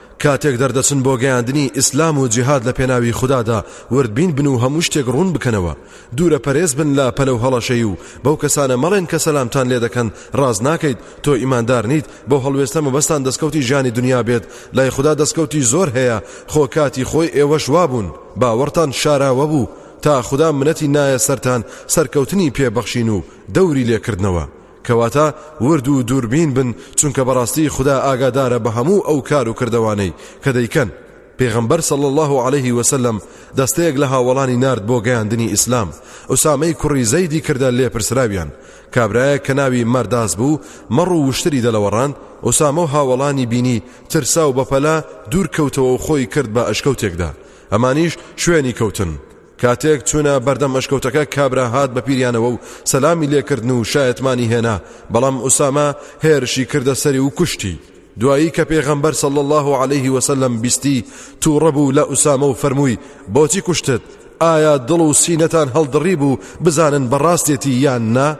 کاتێک دەردەچن بۆ گەیاندنی ئیسلام و جیهاد لە پێناوی خودادا وردبین بن و هەموو شتێک ڕوون بکەنەوە دوورە پەرێز بن لە پەلە و هەڵەشەی و بەو کەسانە مەڵێن کە سەلامتان لێ دەکەن ڕاز ناکەیت تۆ ئیماندار نیت بەو هەڵوێستە مەبەستان دەستکەوتی ژیانی دنیا بێت لای خودا دەستکەوتی زۆر هەیە خۆ کاتی خۆی ئێوەش وابوون باوەڕتان شاراوە بوو تا خودا منەتی نایە سەرتان سەرکەوتنی پێ بەخشین و دەوری لێ کردنەوە کەواتە ورد و دووربین بن چونکە بەڕاستی خودا ئاگادارە بە هەموو ئەو کار و کردەوانەی کە دەیکەن پێغەمبەر صلی الله عليه وسلم دەستەیەک لە هاوڵانی نارد بۆ گەیاندنی ئیسلام ئوسامەی کوڕی زەیدی کردە لێپرسراویان کابرایە کە ناوی مەرداز بوو مەڕ و وشتری دەلەوەڕاند ئوسامە و هاوڵانی بینی ترسا و بەپەلە دوور کەوتەوە و خۆی کرد بە ئەشکەوتێکدا ئەمانیش شوێنی کەوتن کاتێک چوونە بەردەم ئەشکەوتەکە کابرا هات بە پیریانەوە و سەلامی لێکردن و شایەتمانی هێنا بەڵام ئوسامە هێرشی کردە سەری و کوشتی دوایی کە پێغەمبەر صل الله عليه وسلم بیستی تووڕەبوو لە ئوسامە و فەرمووی بۆچی کوشتت ئایا دڵ و سینەتان هەڵدڕی بوو بزانن بەڕاستێتی یان نا؟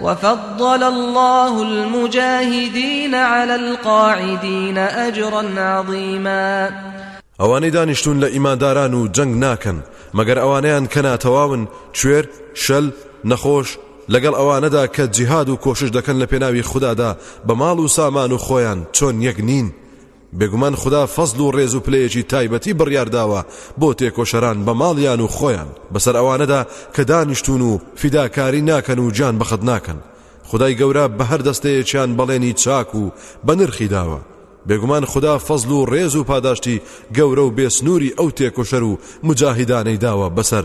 وفضل اللە المجاهدین علی القاعدین اجرا عظیما ئەوانەی دانیشتون لە ئیمانداران و جەنگ ناکەن مەگەر ئەوانەیان کە ناتەواون کوێر شەل نەخۆش لەگەڵ ئەوانەدا کە جیهاد و کۆشش دەکەن لە پێناوی خوددادا بە ماڵ و سامان و خۆیان چۆن یەک نین بێگومان خودا فەزڵ و ڕێز و پلەیەکی تایبەتی بڕیارداوە بۆ تێکۆشەران بە ماڵیان و خۆیان بەسەر ئەوانەدا کە دانیشتوون و فیداکاری ناکەن و گیان بەخت ناکەن خدای گەورە بە هەر دەستەیەکیان بەڵێنی چاک و بە نرخی داوە بێگومان خدا فەزل و ڕێز و پاداشتی گەورە و بێسنووری ئەو تێکۆشەر و مجاهیدانەی داوە بەسەر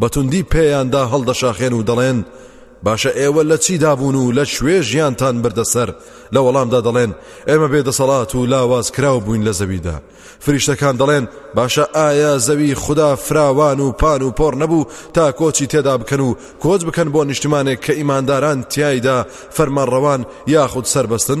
بەتوندی پێیاندا هەڵدەشاخێن و دەڵێن باشە ئێوە لە چیدا بوون و لە کوێ ژیانتان بردە سەر لە وەڵامدا دەڵێن ئێمە بێ دەسەڵات و لاواز کراو بووین لە زەویدا فریشتەکان دەڵێن باشە ئایا زەوی خوددا فراوان و پان و پۆڕ نەبوو تا کۆچی تێدا بکەن و کۆچ بکەن بۆ نیشتمانێک کە ئیمانداران تایدا فەرمانڕەوان یاخود سربەستن؟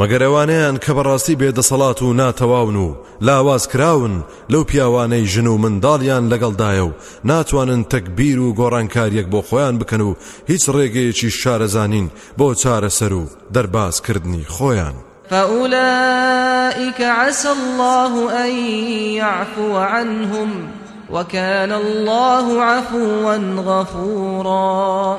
مەگەر ئەوانەیان کە بەڕاستی بێ دەسەڵات و ناتەواون و لاواز کراون لەو پیاوانەی ژن و منداڵیان لەگەڵدایە و ناتوانن تەگبیر و گۆڕانکاریەک بۆ خۆیان بکەن و هیچ ڕێگەیەکیش شارەزا نین بۆ چارەسەر و دەرباز کردنی خۆیان. فأولئک عسی اللە ان یعفو عنهم وکان اللە عفوا غفورا.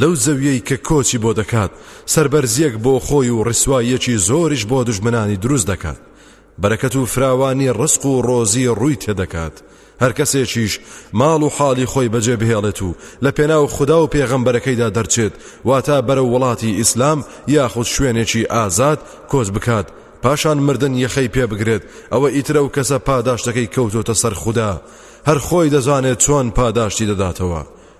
لەو زەویەی کە کۆچی بۆ دەکات سەربەرزیەک بۆ خۆی و ڕیسواییەکی زۆریش بۆ دوژمنانی دروست دەکات بەرەکەت و فراوانی ڕزق و ڕۆزی ڕووی تێدەکات هەرکەسێکیش ماڵ و حاڵی خۆی بەجێ بهێڵێت و لە پێناو خودا و پێغەمبەرەکەیدا دەرچێت واتا بەرە وڵاتی ئیسلام یاخود شوێنێکی ئازاد کۆچ بکات پاشان مردن یەخەی پێ بگرێت ئەوە ئیترە و کەسە پاداشتەکەی کەوتۆتە سەر خودا هەر خۆی دەزانێت چۆن پاداشتی دەداتەوە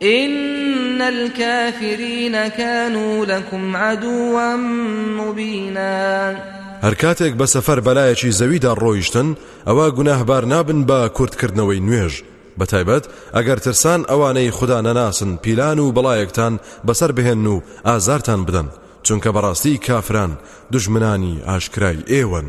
ان الکافرین کانوا لکم عدوا مبینا. هەر کاتێک بە سەفەر بەلایەکی زەویدا ڕۆیشتن ئەوە گوناهبار نابن بە کورتکردنەوەی نوێژ بەتایبەت ئەگەر ترسان ئەوانەی خوددا نەناسن پیلان و بەڵایەکتان بەسەر بهێن و ئازارتان بدەن چونکە بەڕاستی کافران دژمنانی ئاشکرای ئێوەن.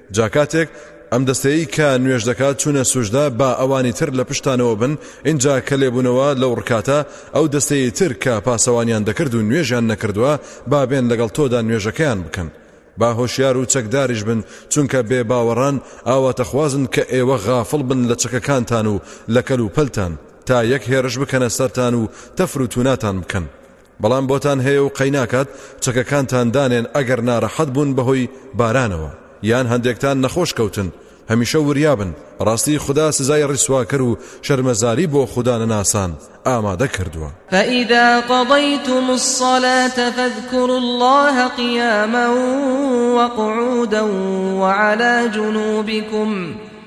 جا کاتێک ئەم دەستەیەی کە نوێژ دەکات چونە سوژدە با ئەوانی تر لە پشتانەوە بن ئینجا کە لێبوونەوە لەو ڕکاتە ئەو دەستەیەی تر کە پاسەوانیان دەکرد و نوێژیان نەکردووە با بێن لەگەڵ تۆدا نوێژەکەیان بکەن با هۆشیار و چەکداریش بن چونکە بێ باوەڕان ئاواتەخوازن کە ئێوە غافڵ بن لە چەکەکانتان و لە کەل و پەلتان تا یەک هێرش بکەنە سەرتان و تەفر و توناتان بکەن بەڵام بۆتان هەیە و قەی ناکات چەکەکانتان دانێن ئەگەر نارەحەت بوون بەهۆی بارانەوە یان هەندێکتان نەخۆش کەوتن هەمیشە وریابن ڕاستی خودا سزای ڕیسواکەر و شەرمەزاری بۆ خودا نەناسان ئامادە کردووە فإذا قضيتم الصلاة فاذكروا الله قياما وقعودا وعلى جنوبكم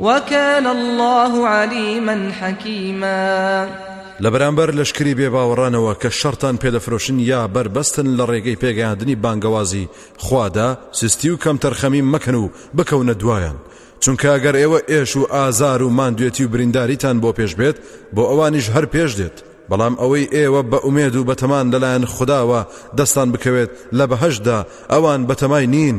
وکان اللە علیما حکیما لەبەرامبەر لەشکری بێ باوەڕانەوە کە شەڕتان پێدەفرۆشن یا بەربەستن لە ڕێگەی پێگەیاندنی بانگەوازی خوادا سستی و کەمتەرخەمی مەکەن و بکەونە دوایان چونکە ئەگەر ئێوە ئێش و ئازار و ماندوێتی و برینداریتان بۆ پێش بێت بۆ ئەوانیش هەر پێش دێت بەڵام ئەوەی ئێوە بە ئومێد و بەتەمان لەلایەن خداوە دەستان بکەوێت لە بەهشدا ئەوان بەتەمای نین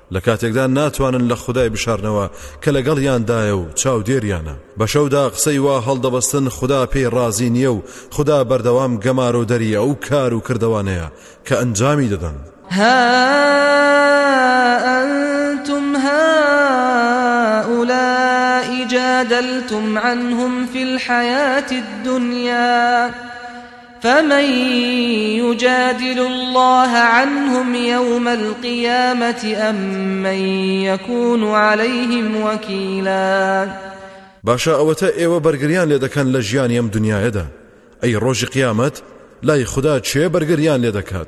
لە کاتێکدا ناتوانن لە خودای بشارنەوە کە لەگەڵیاندایە و چاودێریانە بە شەودا قسەی وا هەڵدەبەستن خدا پێی ڕازی نییە و خدا بەردەوام گەمارۆدەری ئەو کار و کردەوانەیە کە ئەنجامی دەدەن ها أنتم هؤلاء جادلتم عنهم في الحياة الدنيا فمن یجادل اللە عنهم یوم القیامة ام من یکون علیهم وکیلا باشە ئەوەتە ئێوە بەرگریان لێ دەکەن لە ژیانی ئەم دنیاەدا ئەی ڕۆژی قیامەت لای خوددا چێ بەرگریان لێ دەکات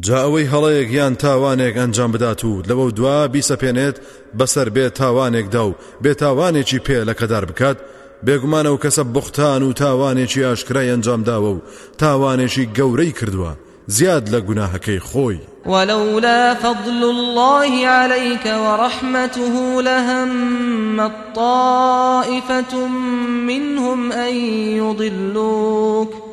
جا ئەوەی هەڵەیەک یان تاوانێک ئەنجام بدات و لەوەو دوا بیسەپێنێت بەسەر بێ تاوانێکدا و بێ تاوانێکی پێ لەکەدار بکات بێگومانە و کەسە بوختان و تاوانێکی ئاشکرای ئەنجام داوە و تاوانێکی گەورەی کردووە زیاد لە گوناهەکەی خۆی ولولا فضل الله عليك ورحمته لهم طائفة منهم أن يضلوك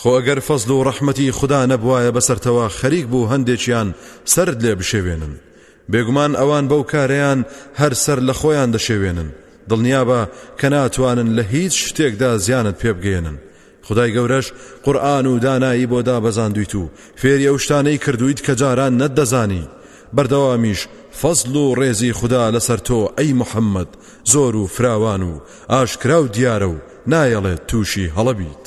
خۆ ئەگەر فەزل و ڕەحمەتی خودا نەبوایە بەسەرتەوە خەریک بوو هەندێکیان سەرت لێ بشێوێنن بێگومان ئەوان بەو کارەیان هەر سەر لە خۆیان دەشێوێنن دڵنیابە کە ناتوانن لە هیچ شتێکدا زیانت پێ بگەێنن خدای گەورەش قورآن و دانایی بۆ دابەزاندویت و فێری ئەو شتانەی کردویت کە جاران نەتدەزانی بەردەوامیش فەزل و ڕێزی خوددا لەسەر تۆ ئەی محەممەد زۆر و فراوان و ئاشکرا و دیارە و نایەڵێت تووشی هەڵەبیت.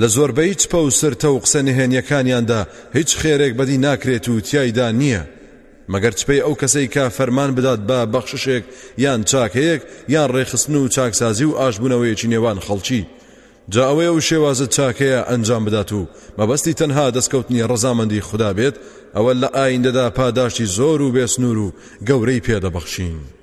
لە زۆربەی چپە و سرتە و قسە نهێنیەکانیاندا هیچ خێرێک بەدی ناکرێت و تیایدا نیە مەگەر چپەی ئەو کەسەی کە فەرمان بدات بە بەخششێک یان چاکەیەک یان ڕێکخستن و چاکسازی و ئاشبونەوەیەکی نێوان خەڵکی جا ئەوەی ئەو شێوازە چاکەیە ئەنجام بدات و مەبەستی تەنها دەستکەوتنی ڕەزامەندی خودا بێت ئەوە لە ئایندەدا پاداشتی زۆر و بێسنور و گەورەی پێدەبەخشین.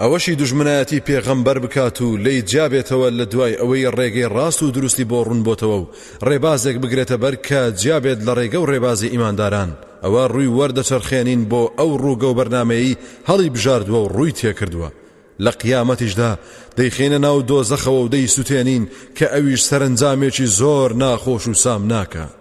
ئەوەشی دوژمنایەتی پێغەمبەر بکات و لێی جیابێتەوە لە دوای ئەوەی ڕێگەی ڕاست و دروستی بۆ ڕوون بۆتەوە و ڕێبازێک بگرێتە بەر کە جیابێت لە ڕێگە و ڕێبازی ئیمانداران ئەوە ڕووی وەردەچەرخێنین بۆ ئەو ڕووگە و بەرنامەیەی هەڵی بژاردوە و ڕووی تێکردوە لە قیامەتیشدا دەیخەینە ناو دۆزەخەوە و دەیسوتێنین کە ئەویش سەرەنجامێکی زۆر ناخۆش و سامناکە.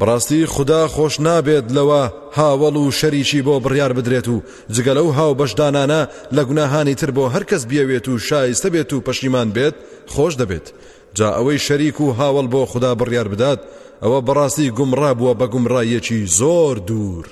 بەڕاستی خودا خۆش نابێت لەوە هاوەڵ و شەریکی بۆ بڕیار بدرێت و جگە لەو هاوبەشدانانە لە گوناهانی تر بۆ هەر کەس بیەوێت و شایستە بێت و پەشیمان بێت خۆش دەبێت جا ئەوەی شەریک و هاوەڵ بۆ خودا بڕیار بدات ئەوە بەڕاستی گومڕا بووە بە گومڕاییەکی زۆر دوور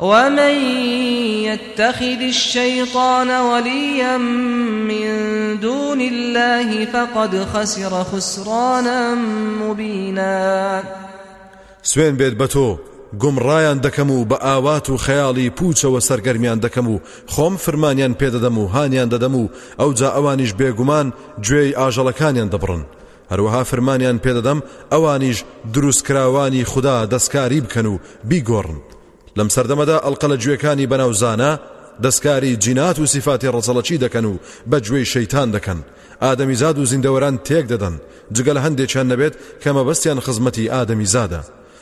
ومن یتخذ الشیطان ولیا من دون الله فقد خسر خسرانا مبینا سوێن بێت بە تۆ گومڕایان دەکەم و بە ئاوات و خەیاڵی پوچەوە سەرگەرمیان دەکەم و خۆم فرمانیان پێدەدەم و هانیان دەدەم و ئەو جا ئەوانیش بێگومان گوێی ئاژەڵەکانیان دەبڕن هەروەها فرمانیان پێدەدەم ئەوانیش دروستکراوانی خودا دەستکاری بکەن و بیگۆڕن لەم سەردەمەدا ئەڵقە لە گوێکانی بەناو زانا دەستکاری جینات و سیفاتی ڕەچەڵەکی دەکەن و بە گوێی شەیتان دەکەن ئادەمی زاد و زیندەوەران تێک دەدەن جگە لە هەندێکیان نەبێت کە مەبەستیان خزمەتی ئادەمی زادە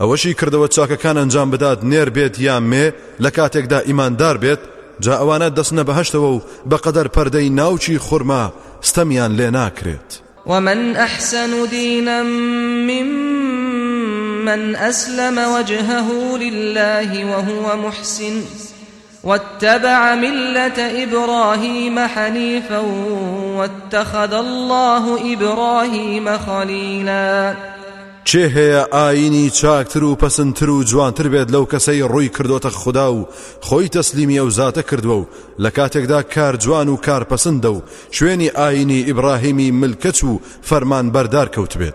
ئەوەشی کردەوە چاکەکان ئەنجام بدات نێر بێت یا مێ لە کاتێکدا ئیماندار بێت جا ئەوانە دەچنە بەهەشتەوە و بە قەدەر پەردەی ناوکی خورما ستەمیان لێ ناکرێت. ومن احسن دینا ممن اسلم وجهه لله وهو محسن واتبع ملة ابراهیم حنیفا واتخذ اللە ابراهیم خلیلا کێ هەیە ئاینی چاکتر و پەسنتر و جوانتر بێت لەو کەسەی ڕووی کردوتە خوددا و خۆی تەسلیمی ئەو زاتە کردووە و لە کاتێکدا کار جوان و کار پەسندە و شوێنی ئاینی ئیبراهیمی ملکەچ و فەرمان بەردار کەوت بێت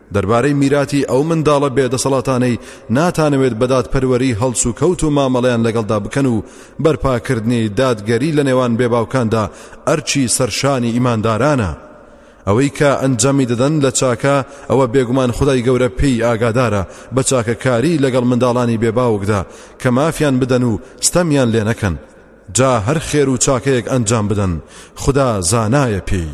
دەربارەی میراتی ئەو منداڵە بێ دەسەڵاتانەی ناتانەوێت بە دادپەروەری هەڵسوکەوت و مامەڵەیان لەگەڵدا بکەن و بەرپاکردنی دادگەری لە نێوان بێ باوکاندا ئەرکی سەرشانی ئیماندارانە ئەوەی کە ئەنجامی دەدەن لە چاکە ئەوە بێگومان خودای گەورە پێی ئاگادارە بە چاکەکاری لەگەڵ منداڵانی بێ باوکدا کە مافیان بدەن و ستەمیان لێ نەکەن جا هەر خێر و چاکەیەک ئەنجام بدەن خودا زانایە پێی.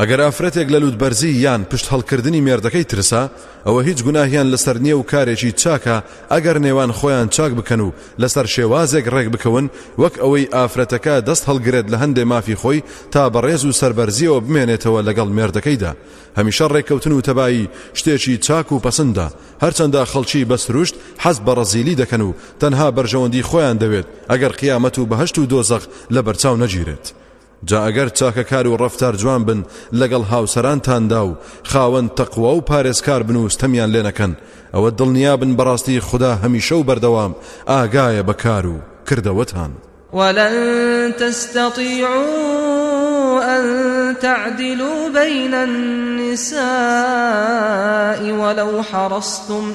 ئەگەر ئافرەتێک لە لوتبەرزی یان پشت هەڵکردنی مێردەکەی ترسا ئەوە هیچ گوناهیان لەسەر نییە و کارێکی چاکە ئەگەر نێوان خۆیان چاک بکەن و لەسەر شێوازێک ڕێک بکەون وەک ئەوەی ئافرەتەکە دەست هەڵگرێت لە هەندێ مافی خۆی تا بەڕێز و سەربەرزیەوە بمێنێتەوە لەگەڵ مێردەکەیدا هەمیشە ڕێککەوتن و تەبایی شتێکی چاک و پەسندە هەرچەندە خەڵکی بە سروشت حەز بە ڕەزیلی دەکەن و تەنها بەرژەوەندی خۆیان دەوێت ئەگەر قیامەت و بەهشت و دۆزەق لە بەرچاو نەگیرێت جا ئەگەر چاکەکار و ڕەفتارجوان بن لەگەڵ هاوسەرانتاندا و خاوەن تەقوا و پارێزکار بن و ستەمیان لێ نەکەن، ئەوە دڵنیا بن بەڕاستی خودا هەمیشە و بەردەوام ئاگایە بە کار و کردەوەتان. ولن تستطیعوا ان تعدلوا بین النساء ولو حرصتم،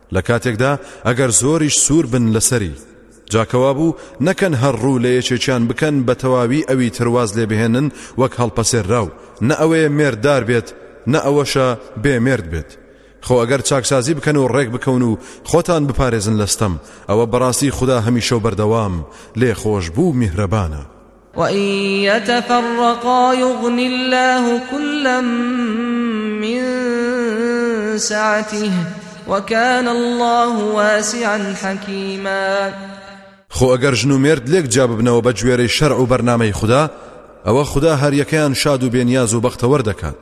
لە کاتێکدا ئەگەر زۆریش سوور بن لەسەری جا کەوابوو نەکەن هەر ڕوو لە یەکێکیان بکەن بە تەواوی ئەوی تر واز لێ بهێنن وەک هەڵپەسێرراو نە ئەوەیە مێرددار بێت نە ئەوەشە بێ مێرد بێت خۆ ئەگەر چاکسازی بکەن و ڕێک بکەون و خۆتان بپارێزن لە ستەم ئەوە بەڕاستی خودا هەمیشە و بەردەوام لێخۆشبوو میهرەبانە وَإِن یتفرقا یغنی اللە کلا من سعتیه وکان اللە واسعا حکیما. خۆ ئەگەر ژن و مێرد لێک جیا ببنەوە بە گوێرەی شەرع و بەرنامەی خودا ئەوە خودا هەریەکەیان شاد و بێنیاز و بەختەوەر دەکات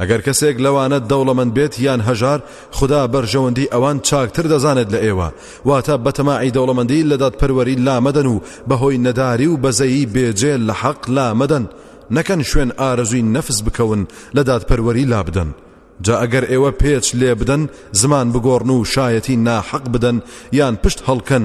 ئەگەر کەسێک لەوانە دەوڵەمەند بێت یان هەژار خودا بەرژەوەندی ئەوان چاکتر دەزانێت لە ئێوە واتە بەتەماعی دەوڵەمەندی لە دادپەروەری لامەدەن و بەهۆی نەداری و بەزەیی بێجێ لە حەق لامەدەن نەکەن شوێن ئارەزوی نەفس بکەون لە دادپەروەری لابدەن جا ئەگەر ئێوە پێچ لێبدەن زمان بگۆڕن و شایەتی ناحەق بدەن یان پشت هەڵکەن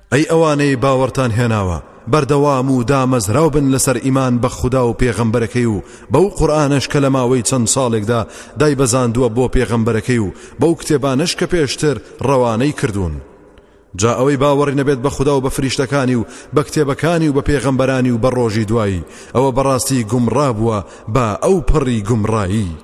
ئەی ئەوانەی باوەڕتان هێناوە بەردەوام و دامەزراو بن لەسەر ئیمان بە خودا و پێغەمبەرەکەی و بەو قورئانەش کە لە ماوەی چەند ساڵێکدا دایبەزاندووە بۆ پێغەمبەرەکەی و بەو کتێبانەش کە پێشتر ڕەوانەی کردوون جا ئەوەی باوەڕی نەبێت بە خودا و بە فریشتەکانی و بە کتێبەکانی و بە پێغەمبەرانی و بە ڕۆژی دوایی ئەوە بەڕاستی گومڕا بووە بە ئەو پەڕی گومڕایی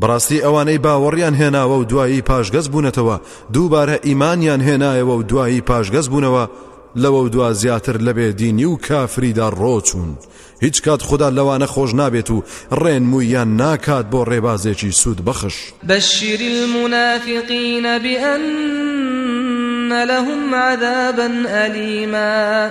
بەڕاستی ئەوانەی باوەڕیان هێناوە و دوایی پاشگەز بوونەتەوە دووبارە ئیمانیان هێنایەوە و دوایی پاشگەز بوونەوە لەوە و دوا زیاتر لە بێدینی و کافریدا ڕۆچوون هیچ کات خدا لەوانە خۆش نابێت و ڕێنموویان ناکات بۆ ڕێبازێکی سوود بەخش بەشیر المنافقین بأن لهم عذابا ألیما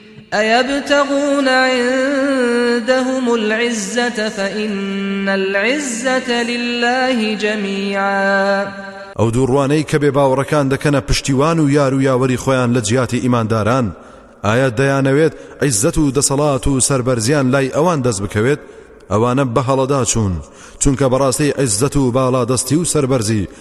ئەیەبتەغون عندهم العزە فان العزە للە جمیعا. ئەو دووڕوانەی کە بێ باوەڕەکان دەکەنە پشتیوان و یار و یاوەری خۆیان لە جیاتی ئیمانداران ئایا دەیانەوێت عیزەت و دەسەڵات و سربەرزیان لای ئەوان دەست بکەوێت ئەوانە بەهەڵەدا چوون چونکە بەڕاستی عیزەت و باڵا دەستی و سربەرزی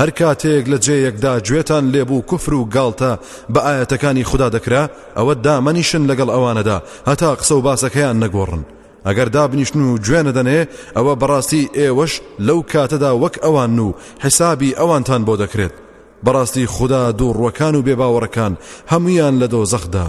هەر کاتێک لە جێیەکدا گوێتان لێبوو کوفر و گاڵتە بە ئایەتەکانی خودا دەکرا ئەوە دامەنیشن لەگەڵ ئەوانەدا هەتا قسە و باسەکەیان نەگۆڕن ئەگەر دابنیشتن و گوێ نەدەنێ ئەوە بەڕاستی ئێوەش لەو کاتەدا وەک ئەوان و حیسابی ئەوانتان بۆ دەکرێت بەڕاستی خودا دوو ڕوەکان و بێباوەڕەکان هەمویان لە دۆزەخدا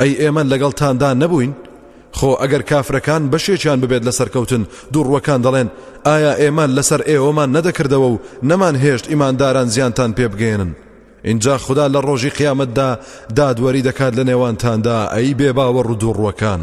ئەی ئێمە لەگەڵتاندا نەبووین؟ خۆ ئەگەر کافرەکان بەشێکیان ببێت لە سەرکەوتن دوڕوەکان دەڵێن ئایا ئێمە لەسەر ئێوەمان نەدەکردەوە و نەمان هێشت ئیمانداران زیانتان پێ بگەێنن اینجا خدا لە ڕۆژی قیامەتدا دادوەری دەکات لە نێوانتاندا ئەی بێباوە ڕدوڕوەکان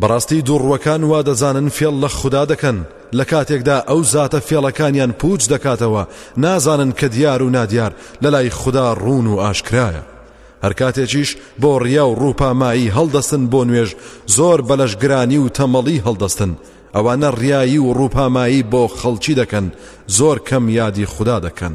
بەڕاستی دووڕووەکان وا دەزانن فێڵ لە خودا دەکەن، لە کاتێکدا ئەو زاتە فێڵەکانیان پووچ دەکاتەوە، نازانن کە دیار و نادیار لە لای خودا ڕوون و ئاشکرایە. هەر کاتێکیش بۆ ڕیا و ڕووپامایی هەڵدەستن بۆ نوێژ، زۆر بە لەشگرانی و تەمەڵی هەڵدەستن، ئەوانە ڕیایی و ڕووپامایی بۆ خەڵکی دەکەن، زۆر کەم یادی خودا دەکەن.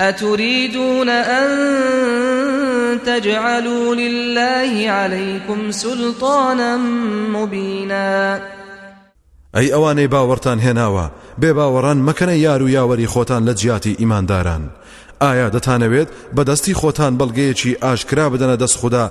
اتریدون ان تجعلوا للە علیکم سلطانا مبینا ئەی ئەوانەی باوەڕتان هێناوە بێ باوەڕان مەکەنە یار و یاوەری خۆتان لە جیاتی ئیمانداران ئایا دەتانەوێت بەدەستی خۆتان بەڵگەیەکی ئاشکرا بدەنە دەست خوددا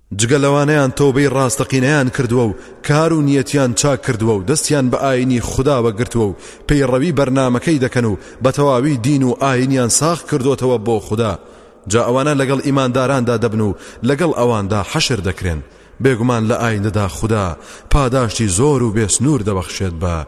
جگە لەوانەیان تۆبەی ڕاستەقینەیان کردووە و کار و نیەتیان چاک کردووە و دەستیان بە ئاینی خوداوە گرتووە و پەیڕەوی بەرنامەکەی دەکەن و بە تەواوی دین و ئاینیان ساخ کردۆتەوە بۆ خودا جا ئەوانە لەگەڵ ئیمانداراندا دەبن و لەگەڵ ئەواندا حەشر دەکرێن بێگومان لە ئایندەدا خودا پاداشتی زۆر و بێسنوور دەبەخشێت بە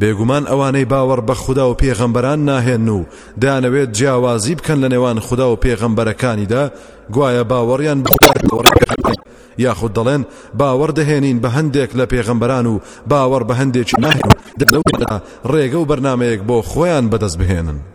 بێگومان ئەوانەی باوەڕ بە خودا و پێغەمبەران ناهێن و دەیانەوێت جیاوازی بکەن لە نێوان خودا و پێغەمبەرەکانیدا گوایە باوەڕیان بە خودا هێناوە یاخود دەڵێن باوەڕ دەهێنین بە هەندێک لە پێغەمبەران و باوەڕ بە هەندێکی ناهێن و دەبێت لەو کاتەدا ڕێگە و بەرنامەیەک بۆ خۆیان بەدەست بهێنن.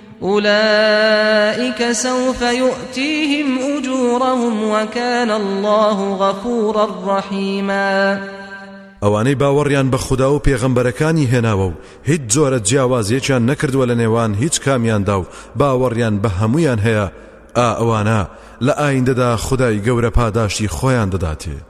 ئولائیک سوف یئتیهم ئجورهم وکان اللە غفورا رحیما ئەوانەی باوەڕیان بە خودا و پێغەمبەرەکانی هێناوە و هیچ جۆرە جیاوازیەکیان نەکردووە لە نێوان هیچ کامیاندا و باوەڕیان بە هەمویان هەیە ئا ئەوانە لە ئایندەدا خودای گەورە پاداشتی خۆیان دەداتێ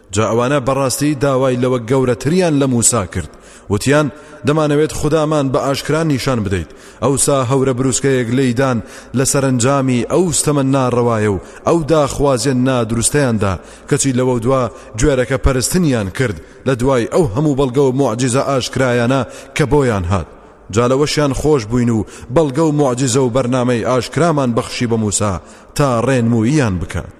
جا ئەوانە بەڕاستی داوای لەوە گەورەتریان لە موسا کرد وتیان دەمانەوێت خودامان بە ئاشکرا نیشان بدەیت ئەوسا هەورە بروسکەیەک لێیدان لە سەرنجامی ئەو ستەمە ناڕەوایە و ئەو داخوازیە نادروستیاندا کەچی لەوە دوا گوێرەکە پەرستنیان کرد لە دوای ئەو هەموو بەڵگە و معجززە ئاشکرایانە کە بۆیان هات جالەوەشیان خۆش بووین و بەڵگە و معجززە و بەرنمەی ئاشکرامان بەخشی بە موسا تا ڕێنموییان بکات.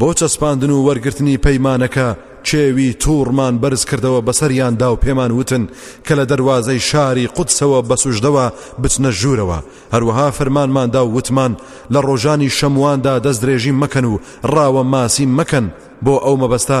بۆ چەسپاندن و وەرگرتنی پەیمانەکە کێوی تووڕمان بەرز کردەوە بەسەریاندا و پێمان وتن کە لە دەروازەی شاری قودسەوە بە سوژدەوە بچنە ژوورەوە هەروەها فەرمانماندا و وتمان لە ڕۆژانی شەمواندا دەستدرێژی مەکەن و ڕاوە ماسی مەکەن بۆ ئەو مەبەستە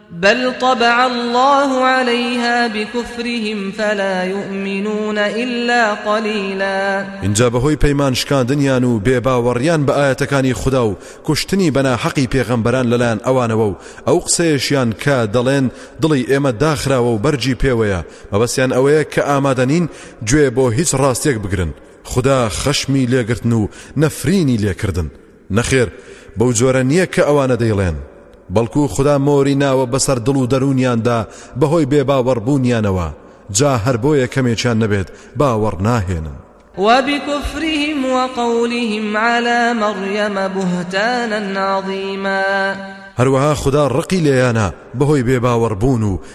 بل طبع اللە علیها بکفرهم فلا یومنون الا قلیلا ئینجا بەهۆی پەیمان شکاندنیان و بێ باوەڕیان بە ئایەتەکانی خودا و کوشتنی بەناحەقی پێغەمبەران لەلایەن ئەوانەوە و ئەو قسەیەشیان کە دەڵێن دڵی ئێمە داخراوە و بەرگی پێوەیە مەبەستیان ئەوەیە کە ئامادەنین گوێ بۆ هیچ ڕاستێک بگرن خدا خەشمی لێگرتن و نەفرینی لێکردن نەخێر بەو جۆرە نییە کە ئەوانە دەیڵێن، بەڵکو خودا مۆری ناوە بەسەر دڵ و دەروونیاندا بەهۆی بێباوەڕبوونیانەوە، جا هەر بۆیە کەمێکیان نەبێت باوەڕ ناهێنن. وبکفرهم وقولهم علی مریەم بهتانا عظیما. هەروەها خودا ڕقی لێیانە بەهۆی بێباوەڕبوون و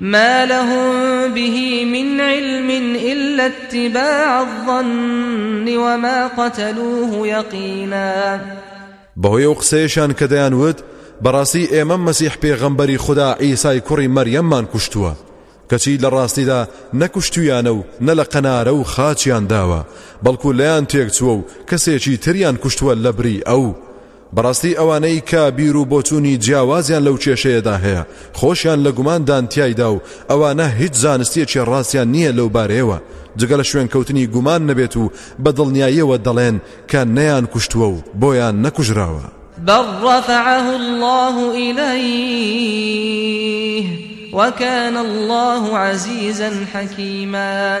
ما لهم به من علم الا اتباع الظن وما قتلوه یقینا بەهۆی ئەو قسەیەشان کە دەیانوت بەڕاستی ئێمە مەسیح پێغەمبەری خدا عیسای کوڕی مەریەممان کوشتووە کەچی لە ڕاستیدا نەکوشتویانە و نە لە قەنارە و خاچیان داوە بەڵکو لەیان تێکچووە و کەسێکی تریان کوشتووە لە بری ئەو بەڕاستی ئەوانەی کە بیر و بۆچوونی جیاوازیان لەو کێشەیەدا هەیە خۆشیان لە گومان دان تیایدا و ئەوانە هیچ زانستیەکی ڕاستیان نییە لەو بارەیەوە جگە لە شوێنکەوتنی گومان نەبێت و بە دڵنیاییەوە دەڵێن کە نەیان کوشتووە و بۆیان نەکوژراوە. بل رفعه الله إليه وكان الله عزيزا حكيما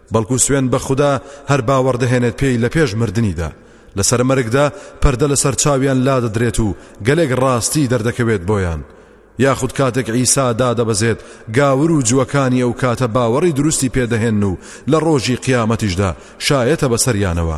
بەڵکو سوێن بە خودا هەر باوەڕ دەهێنێت پێی لە پێش مردنیدا لەسەر مەرگدا پەردە لەسەر چاویان لادەدرێت و گەلێک ڕاستی دەردەکەوێت بۆیان یاخود کاتێک ئیسا دادەبەزێت گاور و جووەکانی ئەو کاتە باوەڕی دروستی پێدەهێن و لە ڕۆژی قیامەتیشدا شایەتە بەسەریانەوە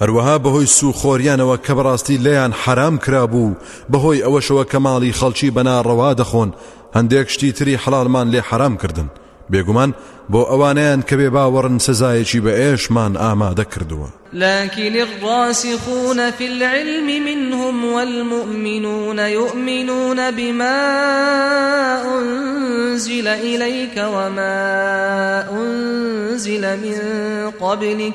هەروەها بەهۆی سوو خۆریانەوە کە بەڕاستی لێیان حەرام کرابوو و بەهۆی ئەوەشەوە کە ماڵی خەڵکی بە ناڕەوا دەخۆن هەندێک شتی تری حەڵاڵمان لێ حەرام کردن بێگومان بۆ ئەوانەیان کە بێ باوەڕن سزایەکی بە ئێشمان ئامادە کردووە لكن الراسخون في العلم منهم والمؤمنون يؤمنون بما أنزل إليك وما أنزل من قبلك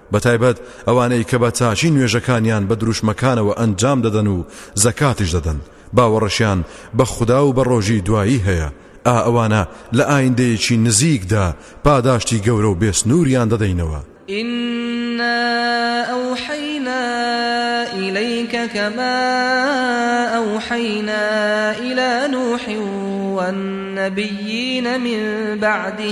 بەتایبەت ئەوانەی کە بە چاکی نوێژەکانیان بە دروشمەکانەوە ئەنجام دەدەن و زەکاتیش دەدەن، باوەڕشیان بە خودا و بە ڕۆژی دوایی هەیە، ئا ئەوانە لە ئایندەیەکی نزیکدا پاداشتی گەورە و بێسنووریان دەدەینەوە. ئینا ئەوحەینا ئیلەیکە کەما ئەوحەینا ئیلا نوح وەننەبیین من بعدە.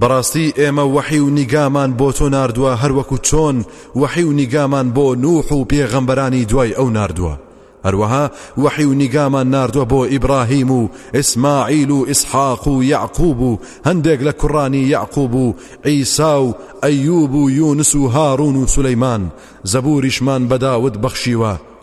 بەڕاستی ئێمە وەحی و نیگامان بۆ تۆ ناردووە هەروەکو چۆن وەحی و نیگامان بۆ نوح و پێغەمبەرانی دوای ئەو ناردووە هەروەها وەحی و نیگامان ناردووە بۆ ئیبراهیم و ئیسماعیل و ئیسحاق و یعقوب و هەندێک لە کوڕانی یعقوب و عیسا و ئەیوب و یونس و هاڕون و سولەیمان زەبوریشمان بە داود بەخشیوە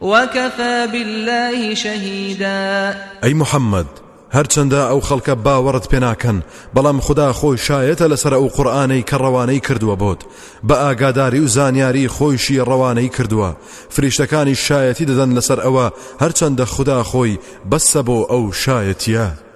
وکفی باللە شهیدا ئەی محمد هەرچەندە ئەو خەڵکە باوەڕت پێناکەن بەڵام خدا خۆی شایەتە لەسەر ئەو قورآانەی کە ڕەوانەی کردووە بۆت بە ئاگاداری و زانیاری خۆیشی ڕەوانەی کردووە فریشتەکانی شایەتی دەدەن لەسەر ئەوە هەرچەندە خدا خۆی بەسە بۆ ئەو شایەتە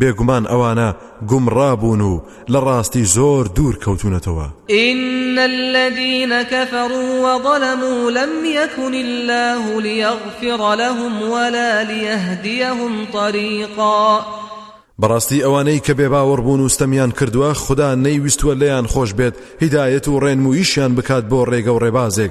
بێگومان ئەوانە گومڕا بوون و لە ڕاستی زۆر دوور کەوتوونەتەوە. ان الذین کفروا وظلموا لم یکن اللە لیغفر لهم ولا لیهدیهم طریقا. بەڕاستی ئەوانەی کە بێباوەڕ بوون و ستەمیان کردووە خودا نەیویستووە لێیان خۆش بێت هیدایەت و ڕێنموویشیان بکات بۆ ڕێگە و ڕێبازێک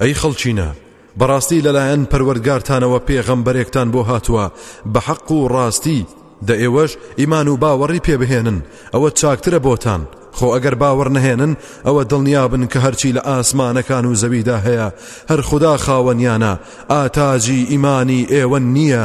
ئەی خەڵکینە! بەڕاستی لەلایەن پەروەردگارتانەوە پێغەمبەرێکتان بۆ هاتووە بە حەق و ڕاستی، دە ئێوەش ئیمان و باوەڕی پێ بهێنن، ئەوە چاکترە بۆتان، خۆ ئەگەر باوەڕ نەهێنن، ئەوە دڵنیابن کە هەرچی لە ئاسمانەکان و زەویدا هەیە، هەر خودا خاوەنیانە، ئاتاجی ئیمانی ئێوە نییە،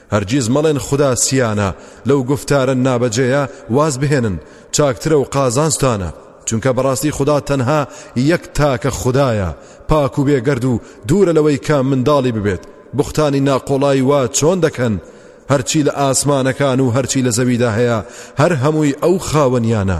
هەرگیز مەڵێن خودا سیانە، لەو گوفتارە نابەجێیە واز بهێنن، چاکترە و قازانجتانە، چونکە بەڕاستی خودا تەنها یەک تاکە خودایە، پاک و بێگەرد و دوورە لەوەی کە منداڵی ببێت، بوختانی ناقۆڵای وا چۆن دەکەن؟ هەرچی لە ئاسمانەکان و هەرچی لە زەویدا هەیە هەر هەمووی ئەو خاوەنیانە،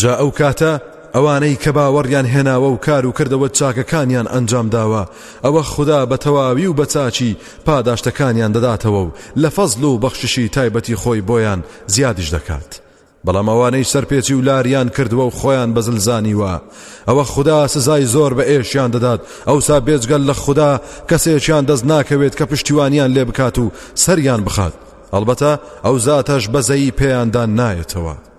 جا ئەو کاتە ئەوانەی کە باوەڕیان هێناوە و کار و کردەوە چاکەکانیان ئەنجام داوە ئەوە خودا بە تەواوی و بە چاکی پاداشتەکانیان دەداتەوە و لە فەزڵ و بەخششی تایبەتی خۆی بۆیان زیادیش دەکات. بەڵام ئەوانەی سەرپێچی و لاریان کردووە و خۆیان بەزل زانیوە ئەوە خودا سزای زۆر بە ئێشیان دەدات ئەوسا بێجگەل لە خودا کەسێکیان دەست ناکەوێت کە پشتیوانیان لێ بکات و سەریان بخات هەڵبەتە ئەو زاتەش بەزەیی پێیاندا نایەتەوە.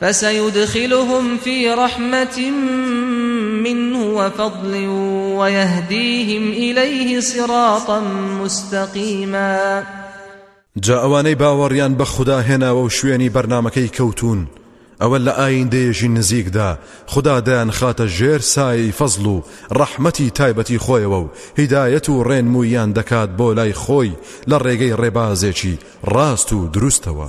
فسیدخلهم فی رحمة منه وفضل ویهدیهم الیه صراطا مستقیما جا ئەوانەی باوەڕیان بە خودا هێناوە و شوێنی بەرنمەکەی کەوتون ئەوە لە ئایندەیەژی نزیکدا خدا دەیان خاتە ژێر سایی فەزل و ڕەحمەتی تایبەتی خۆیەوە و هیدایەت و ڕێنمویان دەکات بۆ لای خۆی لە ڕێگەی ڕێبازێکی ڕاست و دروستەوە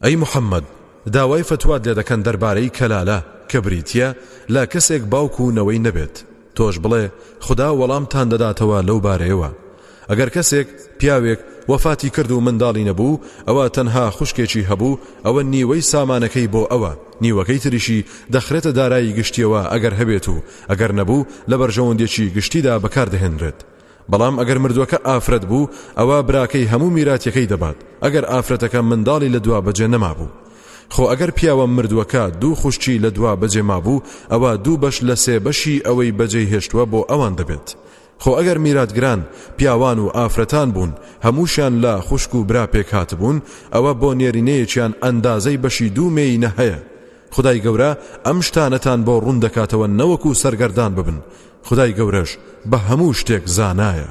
ئەی محمد داوای فتوات لێ دەکەن دەربارەی کەلالە کە بریتیە لە کەسێک باوک و نەوەی نەبێت تۆش بڵێ خودا وەڵامتان دەداتەوە لەو بارەیەوە ئەگەر کەسێک پیاوێک وەفاتی کرد و منداڵی نەبوو ئەوە تەنها خوشکێکی هەبوو ئەوە نیوەی سامانەکەی بۆ ئەوە نیوەکەی تریشی دەخرێتە دارایی گشتیەوە ئەگەر هەبێت و ئەگەر نەبوو لە بەرژەوەندێکی گشتیدا بەکاردەهێنرێت بەڵام ئەگەر مردووەکە ئافرەت بوو ئەوا براکەی هەموو میراتیەکەی دەبات ئەگەر ئافرەتەکە منداڵی لە دوا بەجێ نەمابوو خۆ ئەگەر پیاوە مردووەکە دوو خوشکی لە دوا بەجێ مابوو ئەوە دوو بەش لە سێ بەشی ئەوەی بەجێ هێشتووە بۆ ئەوان دەبێت خۆ ئەگەر میراتگران پیاوان و ئافرەتان بوون هەمووشیان لە خوشک و برا پێک هاتبوون ئەوە بۆ نێرینەیەکیان ئەندازەی بەشی دوو مێینە هەیە خودای گەورە ئەم شتانەتان بۆ ڕوون دەکاتەوە نەوەکو سەرگەردان ببن، خودای گەورەش بە هەموو شتێک زانایە.